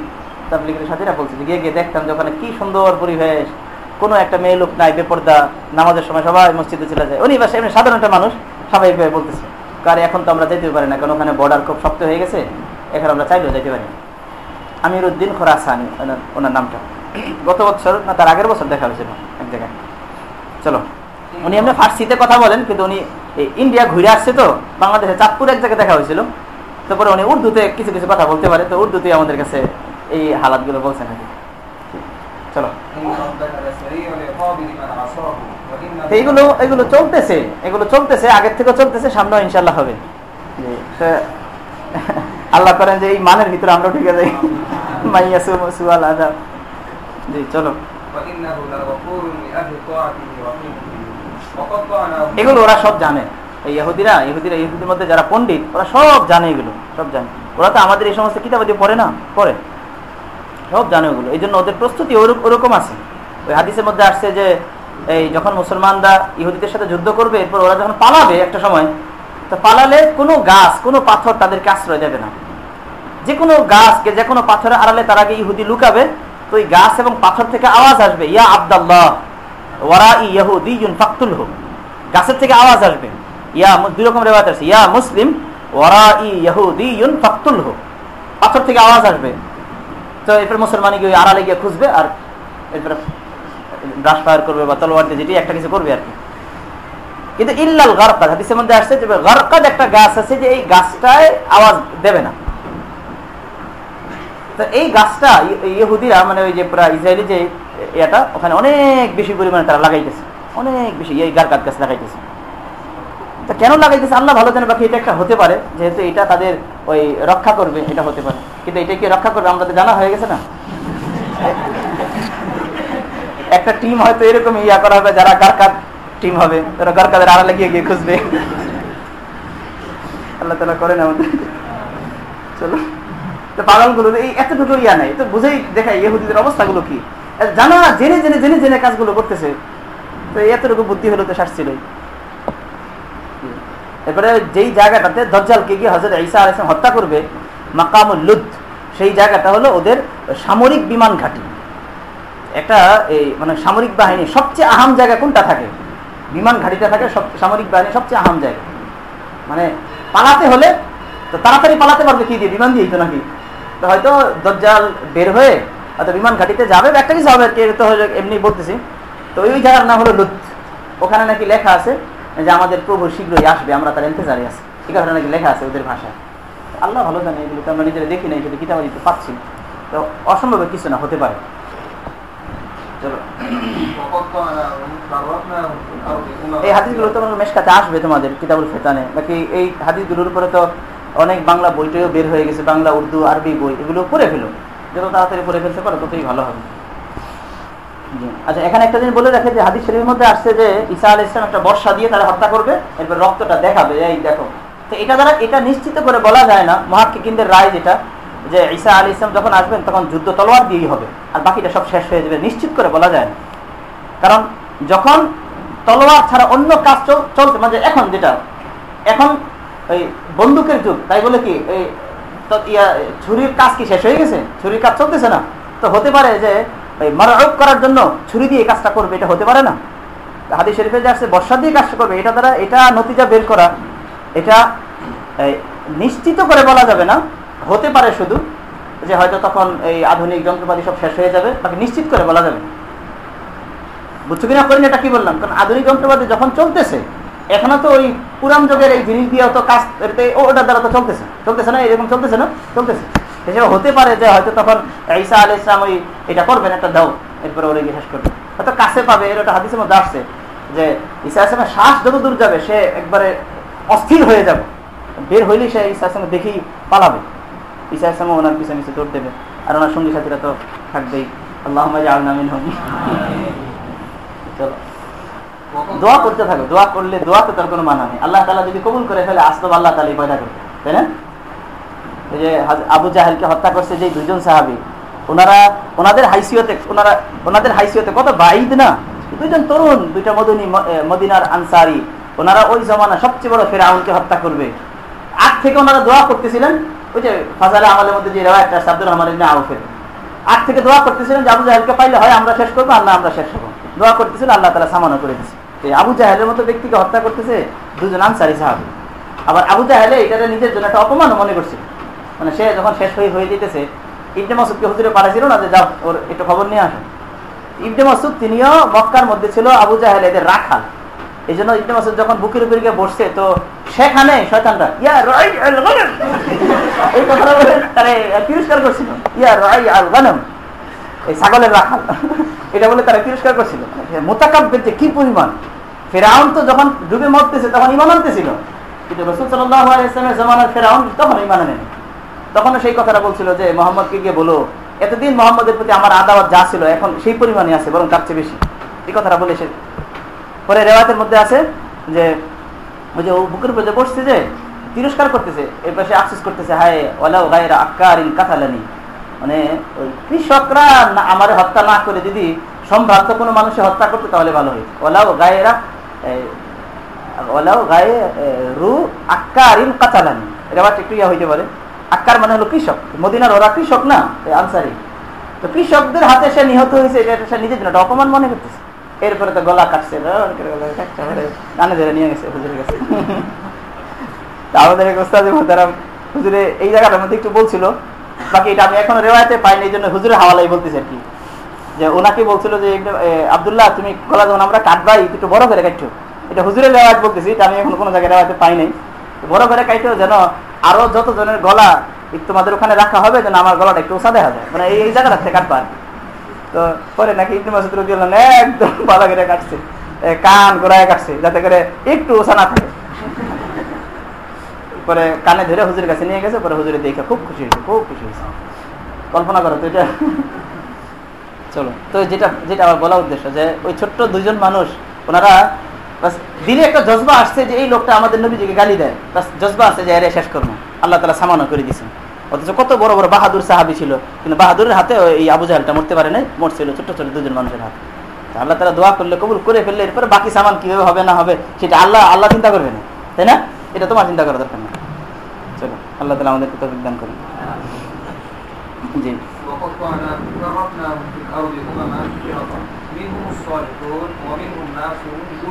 তাবলিগের সাথীরা বলছে যে গিয়ে গিয়ে দেখতাম যে ওখানে কি সুন্দর পরিবেশ, কোনো একটা মেয়ে লোক নাই, বেপর্দা, নামাজের সময় সবাই মসজিদে চলে যায়। উনি বাসা এমনি সাধারণ একটা মানুষ সবাই বলতেছে। কার এখন তো আমরা যেতে পারি না, কারণ ওখানে বর্ডার খুব শক্ত হয়ে গেছে, এখন আমরা চাইলেও যেতে পারি আমির উদ্দিন খোরাসানি ওনার- নামটা। গত বছর না, তার আগের বছর দেখা হয়েছিল। চলো। উনি এমনি ফার্সিতে কথা বলেন কিন্তু উনি ইন্ডিয়া ঘুরে আসছে তো বাংলাদেশে চাঁদপুর এক জায়গায় দেখা হয়েছিল। তারপরে উনি উর্দুতে কিছু কিছু কথা বলতে পারে তো উর্দুতে আমাদের কাছে এই হালাতগুলো বলছেন আর চলো। এইগুলো এগুলো চলতেছে এগুলো চলতেছে আগের থেকে চলতেছে সামনে ইনশাল্লাহ হবে। আল্লাহ করেন যে এই মানের ভিতরে আমরা ঠিক আছে মাইয়া সুয়াল আদা জি চলো। এগুলো ওরা সব জানে। এই ইহুদিরা ইহুদিরা ইহুদির মধ্যে যারা পণ্ডিত, ওরা সব জানে এগুলো, সব জানে। ওরা তো আমাদের এই সমস্ত কিতাবাদি পড়ে না? পড়ে। সব জানে ওগুলো। এই জন্য ওদের প্রস্তুতি ওরক- ওরকম আছে। ওই হাদিসের মধ্যে আসছে যে, এই যখন মুসলমানরা ইহুদিদের সাথে যুদ্ধ করবে, এরপর ওরা যখন পালাবে একটা সময়, তো পালালে কোনো গাছ, কোনো পাথর তাদেরকে আশ্রয় দেবে না। যে কোনো গাছকে যে কোনো পাথরে আড়ালে তার আগে ইহুদি লুকাবে, তো ওই গাছ এবং পাথর থেকে আওয়াজ আসবে, ইয়া আব্দাল্লাহ ওয়ারা ইয়াহুদি ফাকতুল হোক গাছের থেকে আওয়াজ আসবে। ইয়া দুই রকম রেওয়াজ আছে। ইয়া মুসলিম ওয়ারা ইয়াহুদি ফাকতুল হোক পাথর থেকে আওয়াজ আসবে। তো এরপর মুসলমানি গিয়ে আড়ালে গিয়ে খুঁজবে আর এরপরে ব্রাশ ফায়ার করবে বা তলোয়ার দিয়ে যেটি একটা কিছু করবে আর কি। কিন্তু ইল্লাল গারকাদ, হাদিসের মধ্যে আসছে যে গারকাদ একটা গাছ আছে যে এই গাছটায় আওয়াজ দেবে না। তো এই গাছটা ইহুদিরা মানে ওই যে পুরা ইসরায়েলি যে এটা ওখানে অনেক বেশি পরিমাণে তারা লাগাইতেছে। অনেক বেশি এই গারকাত গাছ লাগাইতেছে। তা কেন লাগাইতেছে? আল্লাহ ভালো জানে, বাকি এটা একটা হতে পারে, যেহেতু এটা তাদের ওই রক্ষা করবে, এটা হতে পারে। কিন্তু এটা কি রক্ষা করবে? আমাদের জানা হয়ে গেছে না? একটা টিম হয়তো এরকম ইয়া করা হবে, যারা গারকাত টিম হবে, তারা গারকাদের আড়ালে গিয়ে গিয়ে খুঁজবে। আল্লাহ তালা করেন আমাদের চলো। তো পাগলগুলো, এই এতটুকু ইয়া নাই। তো বুঝেই দেখায় ইহুদিদের অবস্থাগুলো কি। জানা, জেনে জেনে জেনে জেনে কাজগুলো করতেছে। তো এতটুকু বুদ্ধি হলো তো শাসছিলই এরপরে যেই জায়গাটাতে দজ্জালকে গিয়ে হজরত ঈসা আলাইসলাম হত্যা করবে মাকামুল লুদ সেই জায়গাটা হলো ওদের সামরিক বিমান ঘাঁটি। একটা এই মানে সামরিক বাহিনী সবচেয়ে আহাম জায়গা কোনটা থাকে? বিমান ঘাঁটিটা থাকে সব সামরিক বাহিনী সবচেয়ে আহাম জায়গা। মানে পালাতে হলে তো তাড়াতাড়ি পালাতে পারবে কি দিয়ে বিমান দিয়েই তো নাকি? তো হয়তো দজ্জাল বের হয়ে হয়তো বিমান ঘাঁটিতে যাবে একটা কিছু হবে কি, তো এমনি বলতেছি। তো ওই জায়গার নাম হলো লুত ওখানে নাকি লেখা আছে যে আমাদের প্রভু শীঘ্রই আসবে, আমরা তার ইন্তজারে আছি। এই কারণে নাকি লেখা আছে ওদের ভাষায়। আল্লাহ ভালো জানে এগুলো তো আমরা নিজেরা দেখি নাই, সেটা কিতাবাজিতে পাচ্ছি তো অসম্ভবের কিছু না, হতে পারে। এই হাদিসগুলো তো মেশকাতে আসবে তোমাদের কিতাবুল ফেতানে বাকি এই হাদিসগুলোর উপরে তো অনেক বাংলা বইটাও বের হয়ে গেছে, বাংলা, উর্দু, আরবি বই, এগুলো পড়ে ফেলো। যত তাড়াতাড়ি পড়ে ফেলতে পারো, ততই ভালো হবে। আচ্ছা এখানে একটা জিনিস বলে রাখে যে হাদিস মধ্যে আসছে যে ঈসা আল ইসলাম একটা বর্ষা দিয়ে তারা হত্যা করবে, এরপর রক্তটা দেখাবে, এই দেখো। তো এটা দ্বারা এটা নিশ্চিত করে বলা যায় না রায় যেটা, যে ঈসা আলী ইসলাম যখন আসবেন তখন যুদ্ধ তলোয়ার দিয়েই হবে, আর বাকিটা সব শেষ হয়ে যাবে, নিশ্চিত করে বলা যায় না। কারণ যখন তলোয়ার ছাড়া অন্য কাজ চলছে মানে এখন যেটা, এখন ওই বন্দুকের যুগ, তাই বলে কি ছুরির কাজ কি শেষ হয়ে গেছে? ছুরির কাজ চলতেছে না? তো হতে পারে যে ওই মারায়ক করার জন্য ছুরি দিয়ে কাজটা করবে, এটা হতে পারে না। হাদিস শরীফে যে আসছে, বর্ষা দিয়ে কাজটা করবে, এটা দ্বারা এটা নতিজা বের করা, এটা নিশ্চিত করে বলা যাবে না, হতে পারে শুধু, যে হয়তো তখন এই আধুনিক যন্ত্রপাতি সব শেষ হয়ে যাবে, বাকি নিশ্চিত করে বলা যাবে। বুঝছ কিনা? করিনি, এটা কি বললাম? কারণ আধুনিক যন্ত্রপাতি যখন চলতেছে, এখনও তো ওই পুরান যুগের এই জিনিস দিয়ে তো কাজ ওটার দ্বারা তো চলতেছে। চলতেছে না? এরকম চলতেছে না? চলতেছে। হিসেবে হতে পারে যে হয়তো তখন ঈসা আল ইসলাম ওই এটা করবেন একটা দাও। এরপরে ওরা গিয়ে শেষ করবে। হয়তো কাছে পাবে, এর একটা হাদিসের মধ্যে আসছে যে ঈসা ইসলামের শ্বাস যত দূর যাবে, সে একবারে অস্থির হয়ে যাবে। বের হইলেই সে ঈসা ইসলাম দেখেই পালাবে। ঈসা ইসলাম ওনার পিছনে পিছনে দৌড় দেবে। আর ওনার সঙ্গী সাথীরা তো থাকবেই। আল্লাহ আল্লাহ হোম চলো। দোয়া করতে থাকো। দোয়া করলে দোয়াতে তার কোনো মানা নেই। আল্লাহ তালা যদি কবুল করে ফেলে আসতো আল্লাহ তালা পয়দা করবে। তাই না? যে আবু জাহেলকে হত্যা করছে যে দুজন সাহাবি, ওনারা, ওনাদের হাইসিয়তে, ওনারা, ওনাদের হাইসিয়তে কত বাইদ না? দুইজন তরুণ, দুইটা মদনী মদিনার আনসারি, ওনারা ওই জমানা সবচেয়ে বড় ফেরাউনকে হত্যা করবে। আগ থেকে ওনারা দোয়া করতেছিলেন, ওই যে ফাজালে আমাদের মধ্যে যে রেওয়ায়তটা আব্দুর রহমান ইবনে আউফের। আগ থেকে দোয়া করতেছিলেন যে আবু জাহেলকে পাইলে হয় আমরা শেষ করব না আমরা শেষ হব। দোয়া করতেছিল, আল্লাহ তালা সামানো করে দিচ্ছে এই আবু জাহেলের মতো ব্যক্তিকে হত্যা করতেছে দুজন আনসারি সাহাবি। আবার আবু জাহেলে এটা নিজের জন্য একটা অপমানও মনে করছিল মানে সে যখন শেষ হয়ে হয়ে দিতেছে ইবনে মাসুদকে হুজুরে পাঠাইছিল না যে, যাও, ওর একটু খবর নিয়ে আসেন ইবনে মাসুদ তিনিও মক্কার মধ্যে ছিল, আবু জাহেল এদের রাখাল। এই জন্য ইবনে মাসুদ যখন বুকের উপরে গিয়ে বসছে, তো সেখানে শয়তানটা ইয়া রাই আল গনম! এই কথাটা বলে তারে তিরস্কার করছিল। ইয়া রাই আল গনম! এই ছাগলের রাখাল। এটা বলে তারা তিরস্কার করছিল। মোতাকাব্যের যে কি পরিমাণ? ফেরাউন তো যখন ডুবে মরতেছে, তখন ইমান আনতেছিল। কিন্তু রসুল সাল্লাহ ইসলামের জমানার ফেরাউন তখন ইমান আনেন। তখনও সেই কথাটা বলছিল যে, মোহাম্মদকে গিয়ে বলো, এতদিন মোহাম্মদের প্রতি আমার আদাওয়াত যা ছিল, এখন সেই পরিমাণে আছে, বরং তার চেয়ে বেশি। এই কথাটা বলে সে পরে রেওয়াতের মধ্যে আছে যে, ওই যে ও বুকের উপরে যে বসছে যে, তিরস্কার করতেছে, এর পাশে আফসোস করতেছে, হায় ওলাও গায়ের আক্কার ইন কাতালানি। মানে ওই কৃষকরা আমার হত্যা না করে যদি সম্ভ্রান্ত কোনো মানুষে হত্যা করতে, তাহলে ভালো হয় ওলাও গায়েরা ওলাও গায়ে রু আক্কার ইন কাতালানি। রেওয়াজ একটু ইয়া হইতে পারে। আক্কার মানে হলো কৃষক। মদিনার ওরা কৃষক না আনসারি। তো কৃষকদের হাতে সে নিহত হয়েছে, এটা সে নিজের জন্য অপমান মনে করতেছে। এরপরে তো গলা কাটছে কানে ধরে নিয়ে গেছে, হুজুরের কাছে। আমাদের ওস্তাদ তারা হুজুরে এই জায়গাটার মধ্যে একটু বলছিল, বাকি এটা আমি এখনও রেওয়ায়তে পাইনি, এই জন্য হুজুরের হাওয়ালাই বলতেছে আর কি। যে ওনাকে বলছিল যে আবদুল্লাহ, তুমি গলা যখন আমরা কাটবাই, একটু বড় করে কাটছো। এটা হুজুরের রেওয়াজ বলতেছি, এটা আমি এখন কোনো জায়গায় রেওয়াজে পাই নাই। বড় করে কাইটেও যেন আরও যত জনের গলা তোমাদের ওখানে রাখা হবে, যেন আমার গলাটা একটু ওষা দেখা যায়। মানে এই জায়গাটা থেকে কাটবা তো পরে নাকি ইবনে মাসুদ রাদিয়াল্লাহু একদম ভালো করে কাটছে। কান গোড়ায় কাটছে, যাতে করে একটু ওষা না থাকে। পরে কানে ধরে হুজুরের কাছে নিয়ে গেছে, পরে হুজুরে দেখে খুব খুশি হয়েছে, খুব খুশি হয়েছে। কল্পনা করো তো এটা। চলো, তো যেটা যেটা আমার বলা উদ্দেশ্য যে ওই ছোট্ট দুইজন মানুষ, ওনারা দিনে একটা জজবা আসছে যে এই লোকটা আমাদের নবীজিকে গালি দেয় জজবা আছে যে এর শেষ করবো আল্লাহ তালা সামানো করে দিয়েছেন অথচ কত বড় বড় বাহাদুর সাহাবি ছিল কিন্তু বাহাদুরের হাতে এই আবু জাহালটা মরতে পারে নাই মরছিল ছোট ছোট দুজন মানুষের হাতে আল্লাহ তালা দোয়া করলে কবুল করে ফেললে এরপরে বাকি সামান কিভাবে হবে না হবে সেটা আল্লাহ আল্লাহ চিন্তা করবে না তাই না এটা তোমার চিন্তা করা দরকার না চলো আল্লাহ তালা আমাদেরকে তো বিজ্ঞান করেন জি منهم الصالحون ومنهم ناس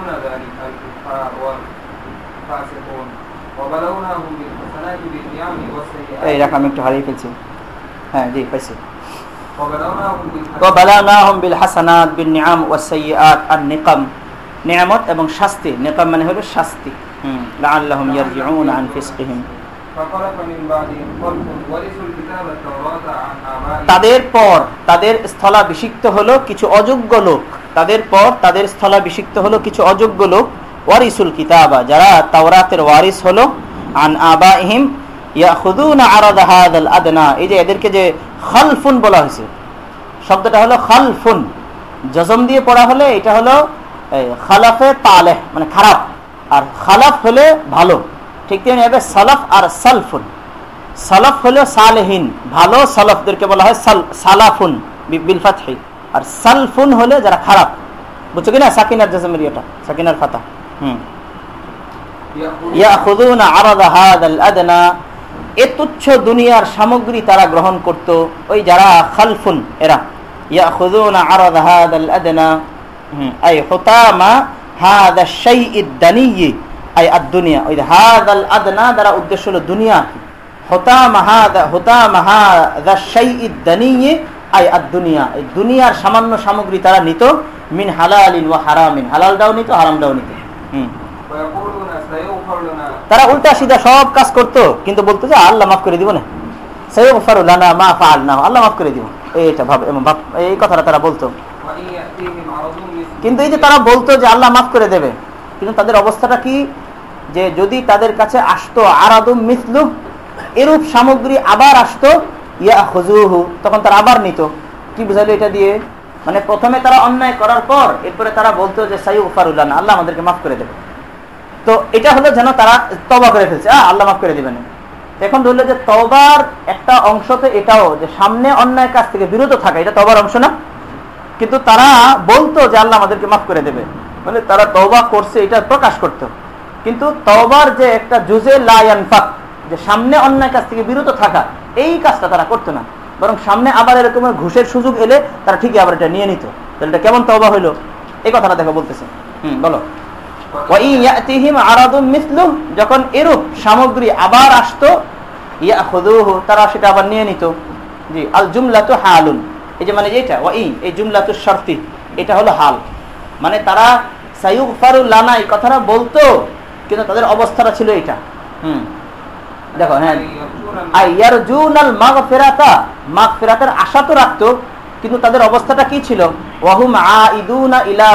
دون ذلك الكفار والفاسقون وبلوناهم بالحسنات بالنعم والسيئات এই রাখ আমি একটু হারিয়ে ফেলছি হ্যাঁ জি পাইছি وبلوناهم وبلوناهم بالحسنات بالنعم والسيئات النقم নিয়ামত এবং শাস্তি নিকাম মানে হলো শাস্তি হুম লাআল্লাহুম ইয়ারজিউন আন ফিসকিহিম فخلف من بعدهم خلف ورثوا الكتاب التوراة عن آبائهم তাদের পর তাদের স্থলাভিষিক্ত হলো কিছু অযোগ্য লোক তাদের পর তাদের স্থলাভিষিক্ত হলো কিছু অযোগ্য লোক, ওয়ারিসুল কিতাবা, যারা তাওরাতের ওয়ারিস হলো, আন আরাদা হাদাল আদনা। এই যে এদেরকে যে খালফুন বলা হয়েছে, শব্দটা হলো খালফুন। জজম দিয়ে পড়া হলে এটা হলো খালাফে তালেহ মানে খারাপ। আর খালাফ হলে ভালো। ঠিক তেমনি হবে সালাফ আর সালফুন। সালাফ হলো সালেহীন। ভালো সালাফদেরকে বলা হয় সাল- সালাফুন বি- বিল ফাতহি। আর সালফুন হলে যারা খারাপ বুঝছ কিনা সাকিনার জেসমের ইয়েটা সাকিনার ফাতা হুম। আদনা। সামগ্রী তারা গ্রহণ করত ওই যারা খালফুন এরা। দুনিয়া। উদ্দেশ্য হল দুনিয়া। হুতামা হাদা হুতামা হাদা আই আর দুনিয়া। এই দুনিয়ার সামান্য সামগ্রী তারা নিত মিন হারামিন। হালালটাও নিত, হারামটাও নিত। তারা উল্টা সিধা সব কাজ করতো, কিন্তু বলতো যে আল্লাহ মাফ করে দিব না। আল্লাহ মাফ করে দিব। এই কথাটা তারা বলতো। কিন্তু এই যে তারা বলতো আল্লাহ মাফ করে দেবে, কিন্তু তাদের অবস্থাটা কি? যে যদি তাদের কাছে আসতো আরাদুম মিসলু এরূপ সামগ্রী আবার আসতো ইয়া হজুহু তখন তারা আবার নিত। কি বুঝালো এটা দিয়ে? মানে প্রথমে তারা অন্যায় করার পর এরপরে তারা বলতো যে সাই উফারুল্লাহ না আল্লাহ আমাদেরকে মাফ করে দেবে। তো এটা হলো যেন তারা তবা করে ফেলছে। আহ, আল্লাহ মাফ করে দিবেন। এখন ধরলো যে তবার একটা অংশ তো এটাও যে সামনে অন্যায় কাজ থেকে বিরত থাকা এটা তবার অংশ না? কিন্তু তারা বলতো যে আল্লাহ আমাদেরকে মাফ করে দেবে। মানে তারা তওবা করছে এটা প্রকাশ করতো। কিন্তু তবার যে একটা জুজে লায়ানফাক যে সামনে অন্যায় কাজ থেকে বিরত থাকা, এই কাজটা তারা করতো না। বরং সামনে আবার এরকম ঘুষের সুযোগ এলে তারা ঠিকই আবার এটা নিয়ে নিত। তাহলে এটা কেমন তওবা হইল? এই কথাটা দেখো বলতেছে। হুম, বলো। যখন এরূপ সামগ্রী আবার আসতো তারা সেটা আবার নিয়ে নিত। জি, আল জুমলাতু হালুন। এই যে মানে যেটা ওয়াই এই জুমলা তো শর্তি, এটা হলো হাল। মানে তারা সাইয়ুগফারু লানা এই কথাটা বলতো, কিন্তু তাদের অবস্থাটা ছিল এটা। হুম। দেখো হ্যাঁ। আশা তো রাখতো, কিন্তু তাদের অবস্থাটা কি ছিল? ইলা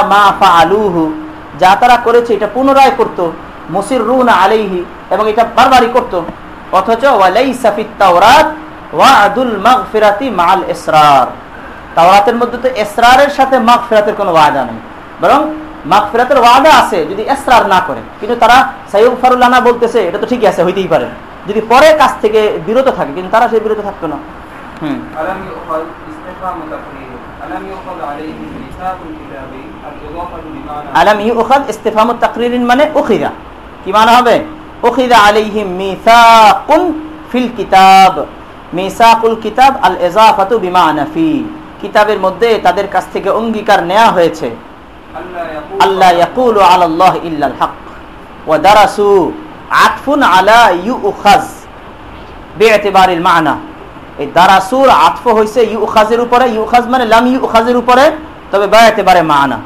যা তারা করেছে এটা পুনরায় করতো এবং এটা বারবারই করতো। অথচ মাল তাওরাতের মধ্যে তো ইসরারের সাথে মাগফিরাতের কোনো ওয়াদা নেই। বরং মাগফিরাতের ওয়াদা আছে যদি ইসরার না করে। কিন্তু তারা সাইয়ুব ফারুল্লানা বলতেছে, এটা তো ঠিকই আছে, হইতেই পারে। যদি পরের কাজ থেকে বিরত থাকে কিন্তু তারা সেই বিরত থাকতো না। মানে ফিল কিতাব। কিতাব আল আনাফি কিতাবের মধ্যে তাদের কাছ থেকে অঙ্গীকার নেওয়া হয়েছে। আল্লাহ আল্লাহ আলাল্লাহ। ইল্লাল দারাসু আতফুন আলা ইউখাজ বিইতিবারিল মানা। এই দারাসুর আতফ হইছে ইউখাজের উপরে, ইউখাজ মানে লাম ইউখাজের উপরে, তবে বায়াতেবারে মানা।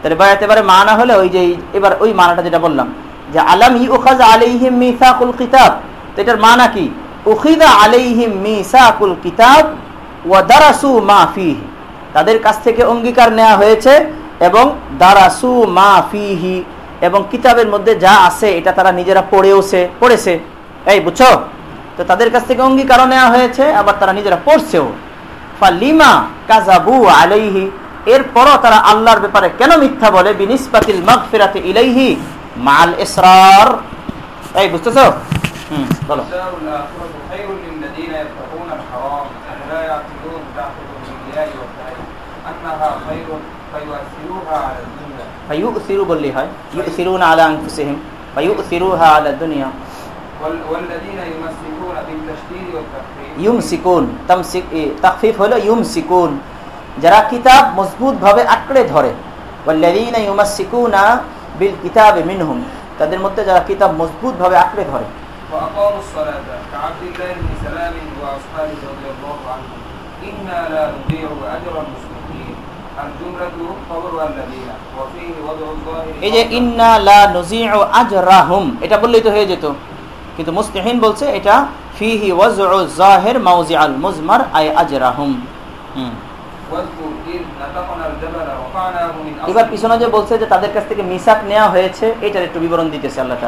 তাহলে বায়াতেবারে মানা হলে ওই যে এবার ওই মানাটা যেটা বললাম, যে আলাম ইউখাজ আলাইহিম মিসাকুল কিতাব। তো এটার মানা কি? উখিদা আলাইহিম মিসাকুল কিতাব ওয়া দারাসু মা ফিহি। তাদের কাছ থেকে অঙ্গীকার নেওয়া হয়েছে এবং দারাসু মা ফিহি এবং কিতাবের মধ্যে যা আছে, এটা তারা নিজেরা পড়েওছে, পড়েছে। এই, বুঝছ? তো তাদের কাছ থেকে অঙ্গীকারও নেওয়া হয়েছে, আবার তারা নিজেরা পড়ছেও। ফালিমা কাজাবু আলাইহি, এরপরও তারা আল্লাহর ব্যাপারে কেন মিথ্যা বলে? বিনিসবাতিল মাগফিরাতি ইলাইহি মাল ইসরার। এই, বুঝতেছো? হুম, বলো। ফাইউ সিরু হয় ইউ না আলা আংফুসিহিম ফাইউ আলা দুনিয়া যারা কিতাব মজবুতভাবে আঁকড়ে ধরে বিল কিতাবে মিনহুম তাদের মধ্যে যারা কিতাব মজবুতভাবে আঁকড়ে ধরে ইন্না খবর এই যে ইন্না লা আজরাহুম, এটা বললেই তো হয়ে যেত। কিন্তু মুস্তাহিন বলছে এটা ফিহি ওয়াজউ মাউজি আল মুজমার আই আজরাহুম। এবার পিছনে যে বলছে যে তাদের কাছ থেকে মিসাক নেওয়া হয়েছে, এটার একটু বিবরণ দিতেছে আল্লাহ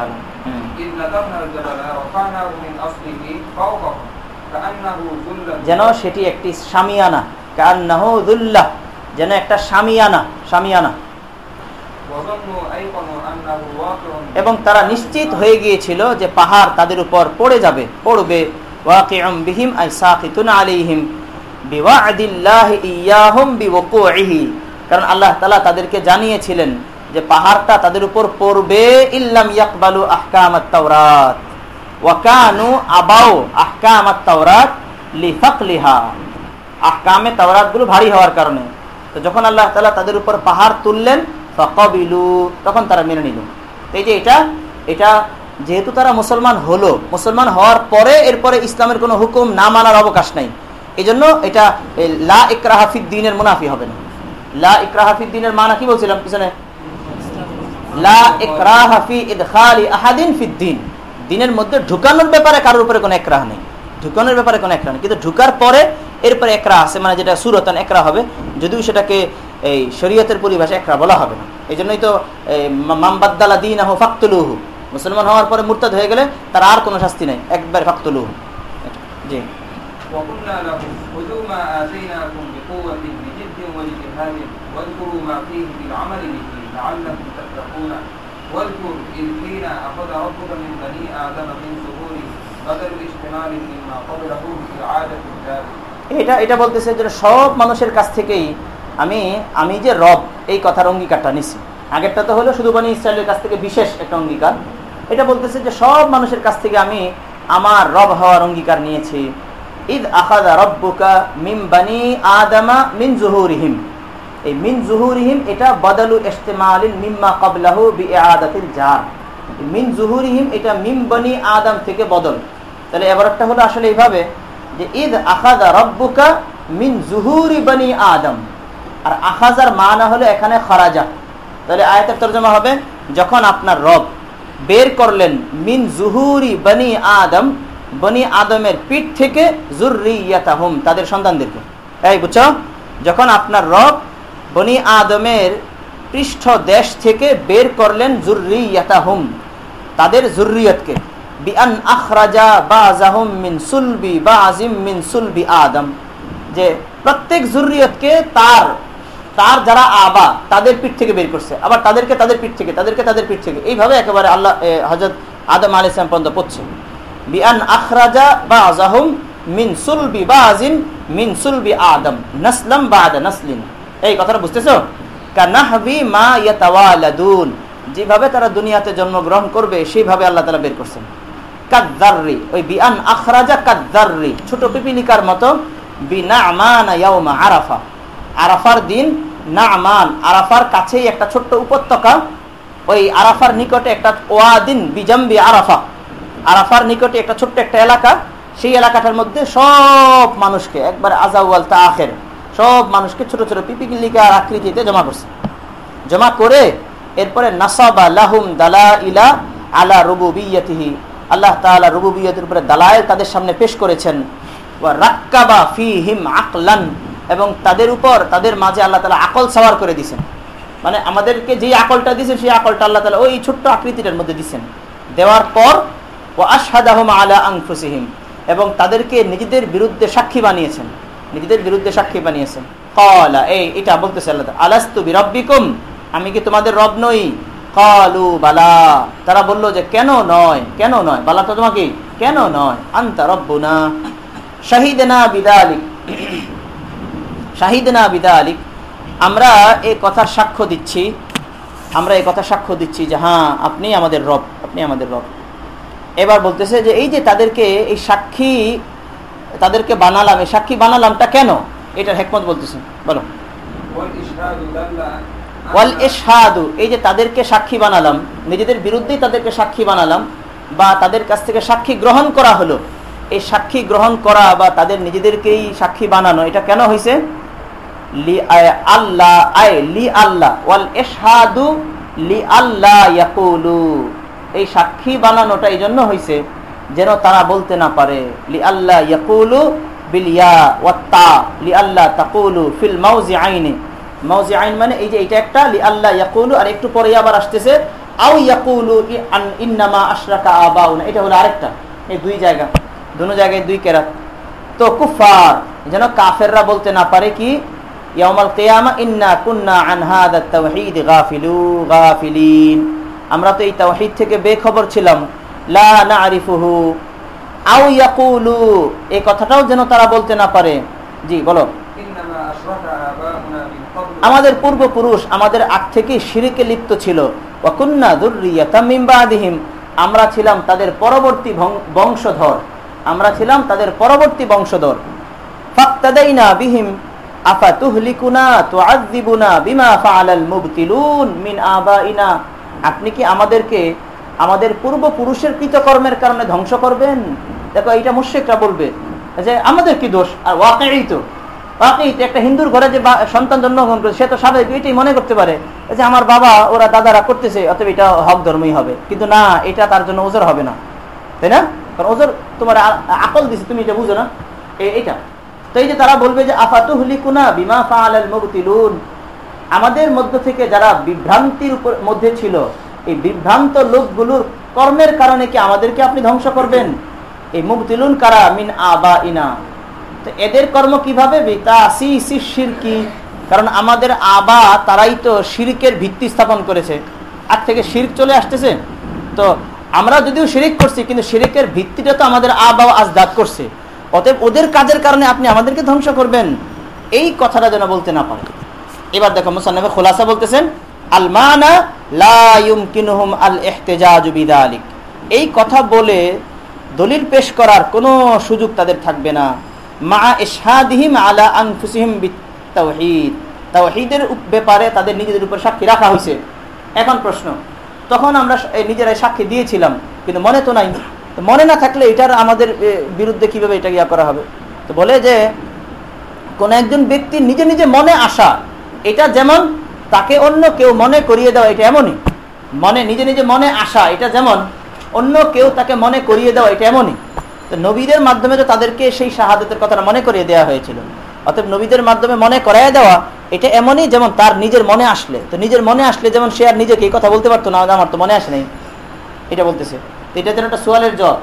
যেন সেটি একটি সামিয়ানা কান্নাহ যেন একটা সামিয়ানা সামিয়ানা এবং তারা নিশ্চিত হয়ে গিয়েছিল যে পাহাড় তাদের উপর পড়ে যাবে, পড়বে। ওয়াকিউম বিহিম আই সাকিতুন ইয়াহুম কারণ আল্লাহ তালা তাদেরকে জানিয়েছিলেন যে পাহাড়টা তাদের উপর পড়বে, ইল্লাম ইয়াকবালু আহকামাত তাওরাত। ওয়া কানু আবাউ আহকামাত তাওরাত লিফাকলিহা। আহকামে তাওরাতগুলো ভারী হওয়ার কারণে। তো যখন আল্লাহ তালা তাদের উপর পাহাড় তুললেন তখন তারা মেনে নিল। এই যে এটা এটা যেহেতু তারা মুসলমান হলো, মুসলমান হওয়ার পরে এরপরে ইসলামের কোনো হুকুম না মানার অবকাশ নাই। এই জন্য এটা লা ইকরাহাফিদ দিনের মুনাফি হবে না। লা ইকরাহাফিদ দিনের মানা কি বলছিলাম পিছনে? লা ইকরাহাফি ইদখালি আহাদিন দিনের মধ্যে ঢুকানোর ব্যাপারে কারোর উপরে কোনো একরাহ নেই। ঢুকানোর ব্যাপারে কোনো একরা নেই। কিন্তু ঢুকার পরে এরপরে একরা আছে মানে যেটা সুরতন একরা হবে, যদিও সেটাকে এই শরীয়তের পরিভাষা একরা বলা হবে না এই জন্যই তো এই মা- মামবাদ্দালা দিন আহ ফাকতুলুহু মুসলমান হওয়ার পরে মুরতাদ হয়ে গেলে তার আর কোনো শাস্তি নেই একবার ফাকতুলুহু জি وقلنا لهم خذوا ما آتيناكم بقوة بجد واجتهاد واذكروا ما فيه بالعمل به لعلكم تتقون واذكر إذ حين أخذ ربك من بني آدم من ظهورهم بدل اشتمال مما قبله في عادة الجار এটা এটা বলতেছে যে সব মানুষের কাছ থেকেই আমি আমি যে রব, এই কথার অঙ্গীকারটা নিছি। আগেরটা তো হলো শুধু বানি ইসরায়েলের কাছ থেকে বিশেষ একটা অঙ্গীকার। এটা বলতেছে যে সব মানুষের কাছ থেকে আমি আমার রব হওয়ার অঙ্গীকার নিয়েছি। ঈদ আখাদা রব্বুকা মিম বানি আদামা মিন জুহুরিহিম। এই মিন জুহুরিহিম এটা বদলু ইস্তেমালিন মিম্মা কবলাহু বি আদাতিল জার মিন জুহুরিহিম এটা মিম বনি আদম থেকে বদল। তাহলে এবারটা হলো আসলে এইভাবে যে ঈদ আখাদা রব্বুকা মিন জুহুরি বনি আদম। আর আখাজার মানা হলো এখানে খরাজা। তাহলে আয়াতের তর্জমা হবে, যখন আপনার রব বের করলেন, মিন জুহুরি বনি আদম, বনি আদমের পিঠ থেকে জুরিয়াতাহুম তাদের সন্তানদেরকে। এই বুঝছ? যখন আপনার রব বনি আদমের পৃষ্ঠ দেশ থেকে বের করলেন জুরিয়াতাহুম তাদের জুরিয়তকে বিআন আখরাজা বাজাহুম মিন সুলবি বাজিম মিন সুলবি আদম। যে প্রত্যেক জুরিয়তকে তার তার যারা আবা, তাদের পিঠ থেকে বের করছে। আবার তাদেরকে তাদের পিঠ থেকে, তাদেরকে তাদের পিঠ থেকে। এইভাবে একেবারে আল্লাহ হজরত আদম আলী ইসলাম পর্যন্ত পড়ছে। বিআন আখরাজা বা আজাহুম মিন সুলবি বা আজিন মিন সুলবি আদম। নাসলাম বা আদা নাসলিন। এই কথাটা বুঝতেছো? কানাহবি মা ইয়াতাওয়ালাদুন। যেভাবে তারা দুনিয়াতে জন্মগ্রহণ করবে, সেইভাবে আল্লাহ তালা বের করছেন। কাদ্দাররি, ওই বিআন আখরাজা কাদ্দাররি, ছোট পিপিলিকার মতো বিনা আমানা ইয়াউমা আরাফা। আরাফার দিন না আমান আরাফার কাছেই একটা ছোট্ট উপত্যকা। ওই আরাফার নিকটে একটা ওয়াদিন বিজম্বি আরাফা। আরাফার নিকটে একটা ছোট্ট একটা এলাকা। সেই এলাকাটার মধ্যে সব মানুষকে, একবার আজাউল তা আখের সব মানুষকে ছোট ছোট পিপিলিকার আকৃতিতে জমা করছে। জমা করে এরপরে নাসাবা লাহুম দালা ইলা আলা রুবু রুবুবিয়তিহি। আল্লাহ তাআলা রুবুবিয়তের উপরে দালায়েল তাদের সামনে পেশ করেছেন। রাক্কাবা ফিহিম আকলান এবং তাদের উপর, তাদের মাঝে আল্লাহ তালা আকল সাওয়ার করে দিছেন। মানে আমাদেরকে যে আকলটা দিয়েছেন সেই আকলটা আল্লাহ তালা ওই ছোট্ট আকৃতিটার মধ্যে দিচ্ছেন দেওয়ার পর ও আশাদাহম আলা আংফুসিহিম এবং তাদেরকে নিজেদের বিরুদ্ধে সাক্ষী বানিয়েছেন। নিজেদের বিরুদ্ধে সাক্ষী বানিয়েছেন। কলা এই, এটা বলতেছে আল্লাহ আলাস্তু বিরব্বিকুম, আমি কি তোমাদের রব নই? কলু বালা। তারা বলল যে, কেন নয় কেন নয়? বালা তো তোমাকে, কেন নয়? আন্তা রব্বু রব্বুনা, শাহিদনা বিদালিক। শাহিদনা বিদা আলিক আমরা এ কথার সাক্ষ্য দিচ্ছি, আমরা এই কথা সাক্ষ্য দিচ্ছি যে হ্যাঁ আপনি আমাদের রব, আপনি আমাদের রব। এবার বলতেছে যে এই যে তাদেরকে, এই সাক্ষী, তাদেরকে বানালাম, এই সাক্ষী বানালামটা কেন? এটার হেকমত বলতেছে, বলো। ওয়াল এশহাদু এই যে তাদেরকে সাক্ষী বানালাম, নিজেদের বিরুদ্ধেই তাদেরকে সাক্ষী বানালাম, বা তাদের কাছ থেকে সাক্ষী গ্রহণ করা হলো, এই সাক্ষী গ্রহণ করা বা তাদের নিজেদেরকেই সাক্ষী বানানো, এটা কেন হয়েছে লি আল্লাহ আয় লি আল্লাহ ওয়াল এশহাদু লি আল্লাহ ইয়াকুলু। এই সাক্ষী বানানোটা এই জন্য হয়েছে যেন তারা বলতে না পারে, লি আল্লাহ ইয়াকুলু বিল ইয়া ওয়াত্তা লি আল্লাহ তাকুলু ফিল মাউজি আইনে। মাউজি আইন মানে এই যে এটা একটা, লি আল্লাহ ইয়াকুলু, আর একটু পরে আবার আসতেছে, আও ইয়াকুলু ইন্নামা আশরাকা আবাউনা। এটা হলো আরেকটা, এই দুই জায়গা, দুনো জায়গায় দুই কেরাত। তো কুফার যেন কাফেররা বলতে না পারে কি ইয়াউমাল কিয়ামা ইন্না কুন্না আন হাদা তাওহীদ গাফিলু গাফিলিন। আমরা তো এই তাওহীদ থেকে বেখবর ছিলাম। লা আও ইয়াকুলু। এই কথাটাও যেন তারা বলতে না পারে। জি বলো। আমাদের পূর্বপুরুষ আমাদের আগ থেকে শিরিকে লিপ্ত ছিল। ওয়াকুন্না আমরা ছিলাম তাদের পরবর্তী বংশধর। আমরা ছিলাম তাদের পরবর্তী বংশধর। ফাক্তাদাইনা বিহিম। আপনি কি আমাদেরকে, আমাদের পূর্বপুরুষের কৃতকর্মের কারণে ধ্বংস করবেন? দেখো, এইটা মুশরিকরা বলবে যে, আমাদের কি দোষ? আর ওয়াকিই তো। ওয়াকিই তো একটা হিন্দুর ঘরে যে সন্তান জন্মগ্রহণ করে সে তো স্বাভাবিক, এটাই মনে করতে পারে যে, আমার বাবা, ওরা দাদারা করতেছে, অতএব এটা হক ধর্মই হবে। কিন্তু না, এটা তার জন্য ওজোর হবে না। তাই না? কারণ ওজোর তোমার আকল দিছে, তুমি এটা বুঝো না। এইটা। তো এই যে তারা বলবে যে, আফাতুহলিকুনা বিমা ফাআলাল মুবতিলুন। আমাদের মধ্য থেকে যারা বিভ্রান্তির উপর, মধ্যে ছিল, এই বিভ্রান্ত লোকগুলোর কর্মের কারণে কি আমাদেরকে আপনি ধ্বংস করবেন? এই মুবতিলুন কারা? মিন আবা ইনা তো এদের কর্ম কীভাবে? কি কারণ আমাদের আবা, তারাই তো শিরিকের ভিত্তি স্থাপন করেছে। আজ থেকে শিরিক চলে আসতেছে। তো আমরা যদিও শিরিক করছি, কিন্তু শিরিকের ভিত্তিটা তো আমাদের আবা আজদাত করছে। অতএব ওদের কাজের কারণে আপনি আমাদেরকে ধ্বংস করবেন। এই কথাটা যেন বলতে না পারে। এবার দেখো মুসান্নবে খোলাসা বলতেছেন, আলমানা লাইমকিনহুম আল এহতেজাজু বিদালিক। এই কথা বলে দলিল পেশ করার কোনো সুযোগ তাদের থাকবে না। মা ইশহাদিহিম আলা আনফুসিহিম বিতাওহীদ তাও ঈদের ব্যাপারে তাদের নিজেদের উপর সাক্ষী রাখা হয়েছে। এখন প্রশ্ন, তখন আমরা নিজেরাই সাক্ষী দিয়েছিলাম, কিন্তু মনে তো নাই। মনে না থাকলে এটার আমাদের বিরুদ্ধে কীভাবে এটা ইয়া করা হবে? তো বলে যে, কোন একজন ব্যক্তি নিজে নিজে মনে আসা এটা যেমন তাকে অন্য কেউ মনে করিয়ে দেওয়া, এটা এমনই। মনে, নিজে নিজে মনে আসা এটা যেমন অন্য কেউ তাকে মনে করিয়ে দেওয়া, এটা এমনই। তো নবীদের মাধ্যমে তো তাদেরকে সেই শাহাদতের কথাটা মনে করিয়ে দেওয়া হয়েছিল। অতএব নবীদের মাধ্যমে মনে করাই দেওয়া, এটা এমনই যেমন তার নিজের মনে আসলে। তো নিজের মনে আসলে যেমন সে আর নিজেকে এই কথা বলতে পারতো না, আমার তো মনে আসে নাই। এটা বলতেছে। তো এটা যেন একটা সোয়ালের জব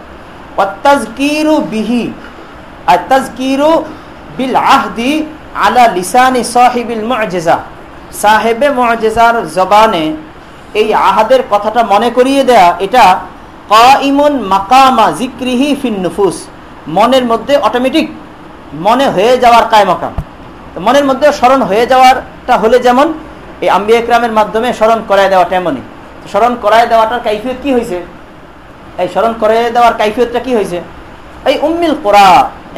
বিহি, আর তাজকিরু বিল আহদি আলা লিসানি সাহিবিল মুআজিজা সাহেবে মুআজিজার জবানে এই আহাদের কথাটা মনে করিয়ে দেয়া, এটা কাইমুন মাকামা জিক্রিহি ফিনুফুস মনের মধ্যে অটোমেটিক মনে হয়ে যাওয়ার কায়মকাম। মনের মধ্যে স্মরণ হয়ে যাওয়ারটা হলে যেমন, এই আম্বি একরামের মাধ্যমে স্মরণ করায় দেওয়া এমনই। স্মরণ করায় দেওয়াটার কাইফিয়ত কি হয়েছে এই স্মরণ করে দেওয়ার কাইফিয়তটা কি হয়েছে? এই উম্মিল কোরআ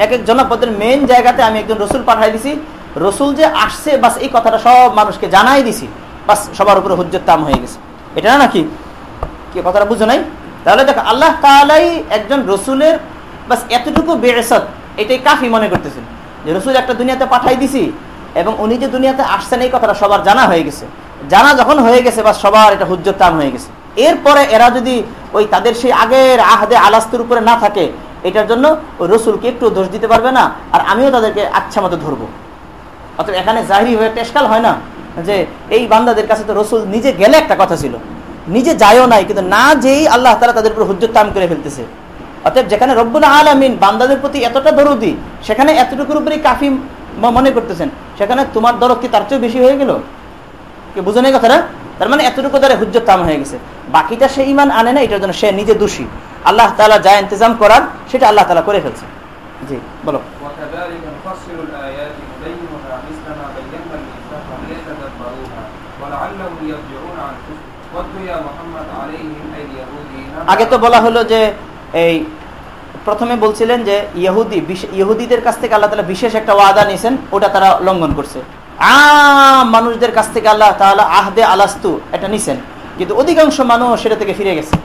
এক এক জনপদের মেন জায়গাতে আমি একজন রসুল পাঠাই দিছি। রসুল যে আসছে, বাস এই কথাটা সব মানুষকে জানাই দিছি। বাস সবার উপরে হুজ্জত তাম হয়ে গেছে। এটা না নাকি কি কথাটা বুঝো নাই? তাহলে দেখো, আল্লাহ তালাই একজন রসুলের বাস এতটুকু বেড়েসত এটাই কাফি মনে করতেছেন। যে রসুল একটা দুনিয়াতে পাঠাই দিছি, এবং উনি যে দুনিয়াতে আসছেন, এই কথাটা সবার জানা হয়ে গেছে। জানা যখন হয়ে গেছে, বাস সবার এটা হুজ্জত তাম হয়ে গেছে। এরপরে এরা যদি ওই তাদের সেই আগের আহাদে আলাস্তুর উপরে না থাকে, এটার জন্য ওই রসুলকে একটু দোষ দিতে পারবে না, আর আমিও তাদেরকে আচ্ছা মতো ধরবো। অর্থাৎ এখানে জাহিরি হয়ে টেস্কাল হয় না যে এই বান্দাদের কাছে তো রসুল নিজে গেলে একটা কথা ছিল। নিজে যায়ও নাই, কিন্তু না যেই আল্লাহ তারা তাদের উপর হুজ্জত তাম করে ফেলতেছে। অতএব যেখানে রব্বুল আলমিন বান্দাদের প্রতি এতটা দরদি, সেখানে এতটুকুর উপরেই কাফি মনে করতেছেন, সেখানে তোমার দরদ কি তার চেয়েও বেশি হয়ে গেল? কি বুঝো নেই কথাটা? তার মানে এতটুকু দ্বারা হুজ্জত তাম হয়ে গেছে। বাকিটা সে ইমান আনে না এটার জন্য সে নিজে দোষী। আল্লাহ তালা যা ইন্তজাম করার সেটা আল্লাহ তালা করে ফেলছে। জি বলো। আগে তো বলা হলো যে এই প্রথমে বলছিলেন যে ইহুদি ইহুদিদের কাছ থেকে আল্লাহ তালা বিশেষ একটা ওয়াদা নিয়েছেন ওটা তারা লঙ্ঘন করছে। আম মানুষদের কাছ থেকে আল্লাহ তাহলে আহদে আলাস্তু, এটা নিছেন। কিন্তু অধিকাংশ মানুষ সেটা থেকে ফিরে গেছে।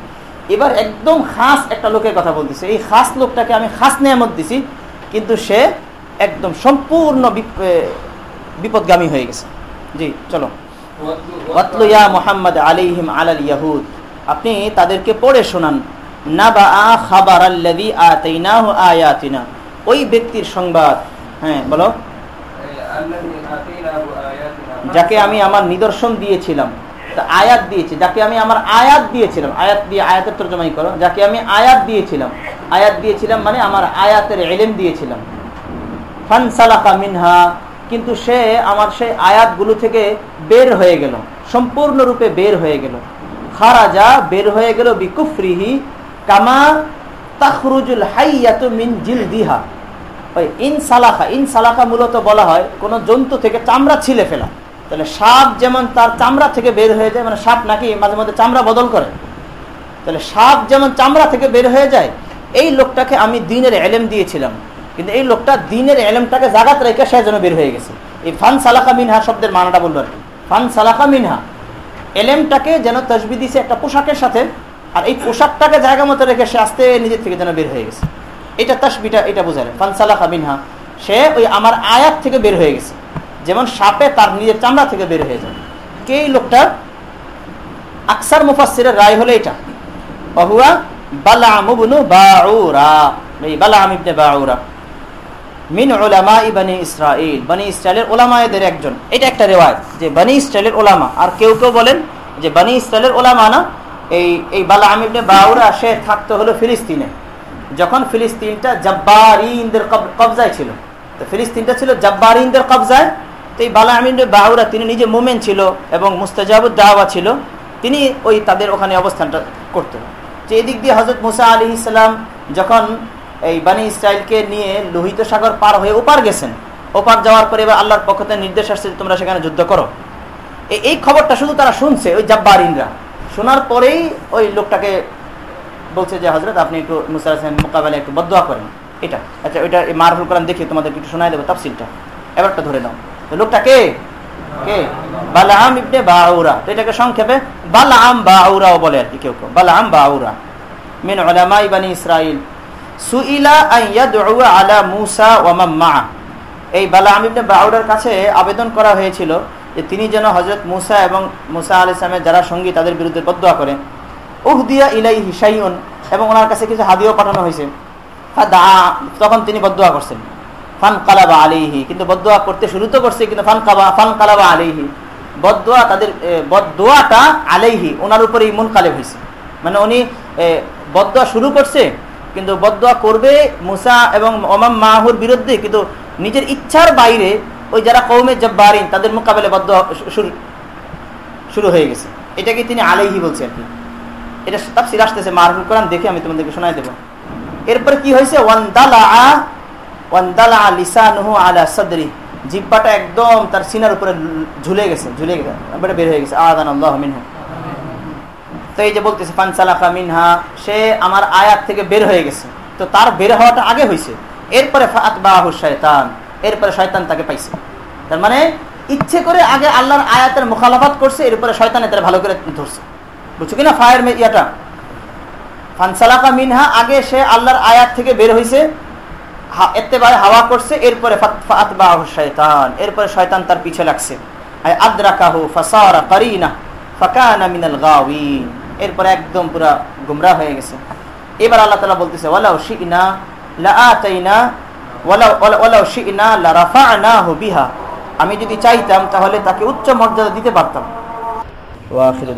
এবার একদম খাস একটা লোকের কথা বলতেছে। এই খাস লোকটাকে আমি খাস নিয়ামত দিছি, কিন্তু সে একদম সম্পূর্ণ বিপদগামী হয়ে গেছে। জি, চলো। মোহাম্মদ আলিহিম আলাল ইয়াহুদ। আপনি তাদেরকে পড়ে শোনান। না বা আ খাবার আয়াতিনা। ওই ব্যক্তির সংবাদ হ্যাঁ বলো। যাকে আমি আমার নিদর্শন দিয়েছিলাম আয়াত দিয়েছি, যাকে আমি আমার আয়াত দিয়েছিলাম, আয়াত দিয়ে আয়াতের তর্জমাই করো, যাকে আমি আয়াত দিয়েছিলাম আয়াত দিয়েছিলাম মানে আমার আয়াতের এলেম দিয়েছিলাম। ফানসালাকা মিনহা, কিন্তু সে আমার সেই আয়াতগুলো থেকে বের হয়ে গেল, সম্পূর্ণরূপে বের হয়ে গেল। খারাজা বের হয়ে গেল বিকুফরিহি কামা তাখরুজুল হাইয়াতু মিন জিল দিহা ওই ইন সালাখা ইন সালাখা মূলত বলা হয় কোনো জন্তু থেকে চামড়া ছিলে ফেলা। তাহলে সাপ যেমন তার চামড়া থেকে বের হয়ে যায় মানে সাপ নাকি মাঝে মধ্যে চামড়া বদল করে। তাহলে সাপ যেমন চামড়া থেকে বের হয়ে যায়, এই লোকটাকে আমি দিনের এলেম দিয়েছিলাম। কিন্তু এই লোকটা দিনের এলেমটাকে জাগাত রেখে সে যেন বের হয়ে গেছে। এই ফান সালাকা মিনহা শব্দের মানাটা বলল আর কি। ফান সালাকা মিনহা, এলেমটাকে যেন তসবি দিছে একটা পোশাকের সাথে, আর এই পোশাকটাকে জায়গা মতো রেখে সে আস্তে নিজের থেকে যেন বের হয়ে গেছে। এটা তসবিটা, এটা বোঝায় ফান সালাকা মিনহা, সে ওই আমার আয়াত থেকে বের হয়ে গেছে। যেমন সাপে তার নিজের চামড়া থেকে বের হয়ে যায়। কে এই লোকটা? আকসার মুফাসিরের রায় হলো এটা। অহুয়া ওলামা আর কেউ কেউ বলেন যে বানি না, এই এই বালা বাউরা, সে থাকতে হলো ফিলিস্তিনে। যখন ফিলিস্তিনটা জব্বারিনদের কবজায় ছিল। তো ফিলিস্তিনটা ছিল জব্বারিনদের কবজায়। তো এই বালা আমিন বাউরা তিনি নিজে মোমেন ছিল এবং মুস্তাজাবুদ দাওয়া ছিল, তিনি ওই তাদের ওখানে অবস্থানটা করতেন। যে এদিক দিয়ে হজরত মুসা আলী ইসলাম যখন এই বানি ইসরায়েলকে নিয়ে লোহিত সাগর পার হয়ে ওপার গেছেন, ওপার যাওয়ার পরে এবার আল্লাহর পক্ষ থেকে নির্দেশ আসছে তোমরা সেখানে যুদ্ধ করো। এই খবরটা শুধু তারা শুনছে, ওই জাব্বারিনরা। শোনার পরেই ওই লোকটাকে বলছে যে হজরত আপনি একটু মুসা মোকাবেলা একটু বদোয়া করেন। এটা। আচ্ছা ওইটা মারফুল কোরআন দেখি তোমাদেরকে একটু শোনাই দেবো তাফসিলটা। এবারটা ধরে নাও। লোকটাকে কে? কে? বালাম ইবনে বাউরা। তো এটাকে সংক্ষেপে বালাম বাউরাও বলে আর কি কেউ কেউ। বালাম বাউরা। মিন উলামাই বানি ইসরাইল সুইলা আলা মূসা ওয়া মান মা'a এই বালাম ইবনে বাউরার কাছে আবেদন করা হয়েছিল যে তিনি যেন হযরত মুসা এবং মুসা আলাইহিস সালামের যারা সঙ্গী তাদের বিরুদ্ধে বদদোয়া করেন। উহদিয়া ইলাই শাইউন। এবং ওনার কাছে কিছু হাদিয়াও পাঠানো হয়েছে। তখন তিনি বদদোয়া করছেন। ফান কালাবা আলিহি কিন্তু বদদোয়া করতে শুরু তো করছে কিন্তু ফান কাবা কালাবা আলিহি বদদোয়া তাদের এ, বদদোয়াটা আলাইহি ওনার উপরেই মন কালে হয়েছে মানে উনি এ, বদদোয়া শুরু করছে কিন্তু বদদোয়া করবে মুসা এবং ওমাম মাহুর বিরুদ্ধে কিন্তু নিজের ইচ্ছার বাইরে ওই যারা কৌমে জব্বারিন তাদের মোকাবেলে বদদোয়া শু- শুরু শুরু হয়ে গেছে। এটাকে তিনি আলাইহি বলছে আর কি। এটা তাফসির আসতেছে মারফুল কোরআন দেখে আমি তোমাদেরকে শোনাই দেবো। এরপরে কি হয়েছে? ওয়ান্দালা জিব্বাটা একদম তার সিনার উপরে ঝুলে গেছে ঝুলে গেছে বের হয়ে গেছে। আদান তো এই যে বলতেছে মিনহা, সে আমার আয়াত থেকে বের হয়ে গেছে। তো তার বের হওয়াটা আগে হয়েছে। এরপরে শয়তান এরপরে শয়তান তাকে পাইছে। তার মানে ইচ্ছে করে আগে আল্লাহর আয়াতের মুখালাফাত করছে, এরপরে শয়তানে তারা ভালো করে ধরছে। বুঝছ কিনা ফায়ার ইয়াটা? ফানসালাফা মিনহা, আগে সে আল্লাহর আয়াত থেকে বের হয়েছে এত্তেবারে হাওয়া করছে, এরপরে শয়তান এরপরে শয়তান তার পিছে লাগছে। আদ্রাকাহু ফাসারা কারিনা ফাকানা মিনাল গাওয়িন এরপরে একদম পুরা গুমরাহ হয়ে গেছে। এবার আল্লাহ তালা বলতেছে, ওয়ালাউ শিনা লাআতাইনা, ওয়ালাউ ওয়ালাউ শিনা লারাফা'নাহু বিহা। আমি যদি চাইতাম, তাহলে তাকে উচ্চ মর্যাদা দিতে পারতাম। ওয়া আখিরু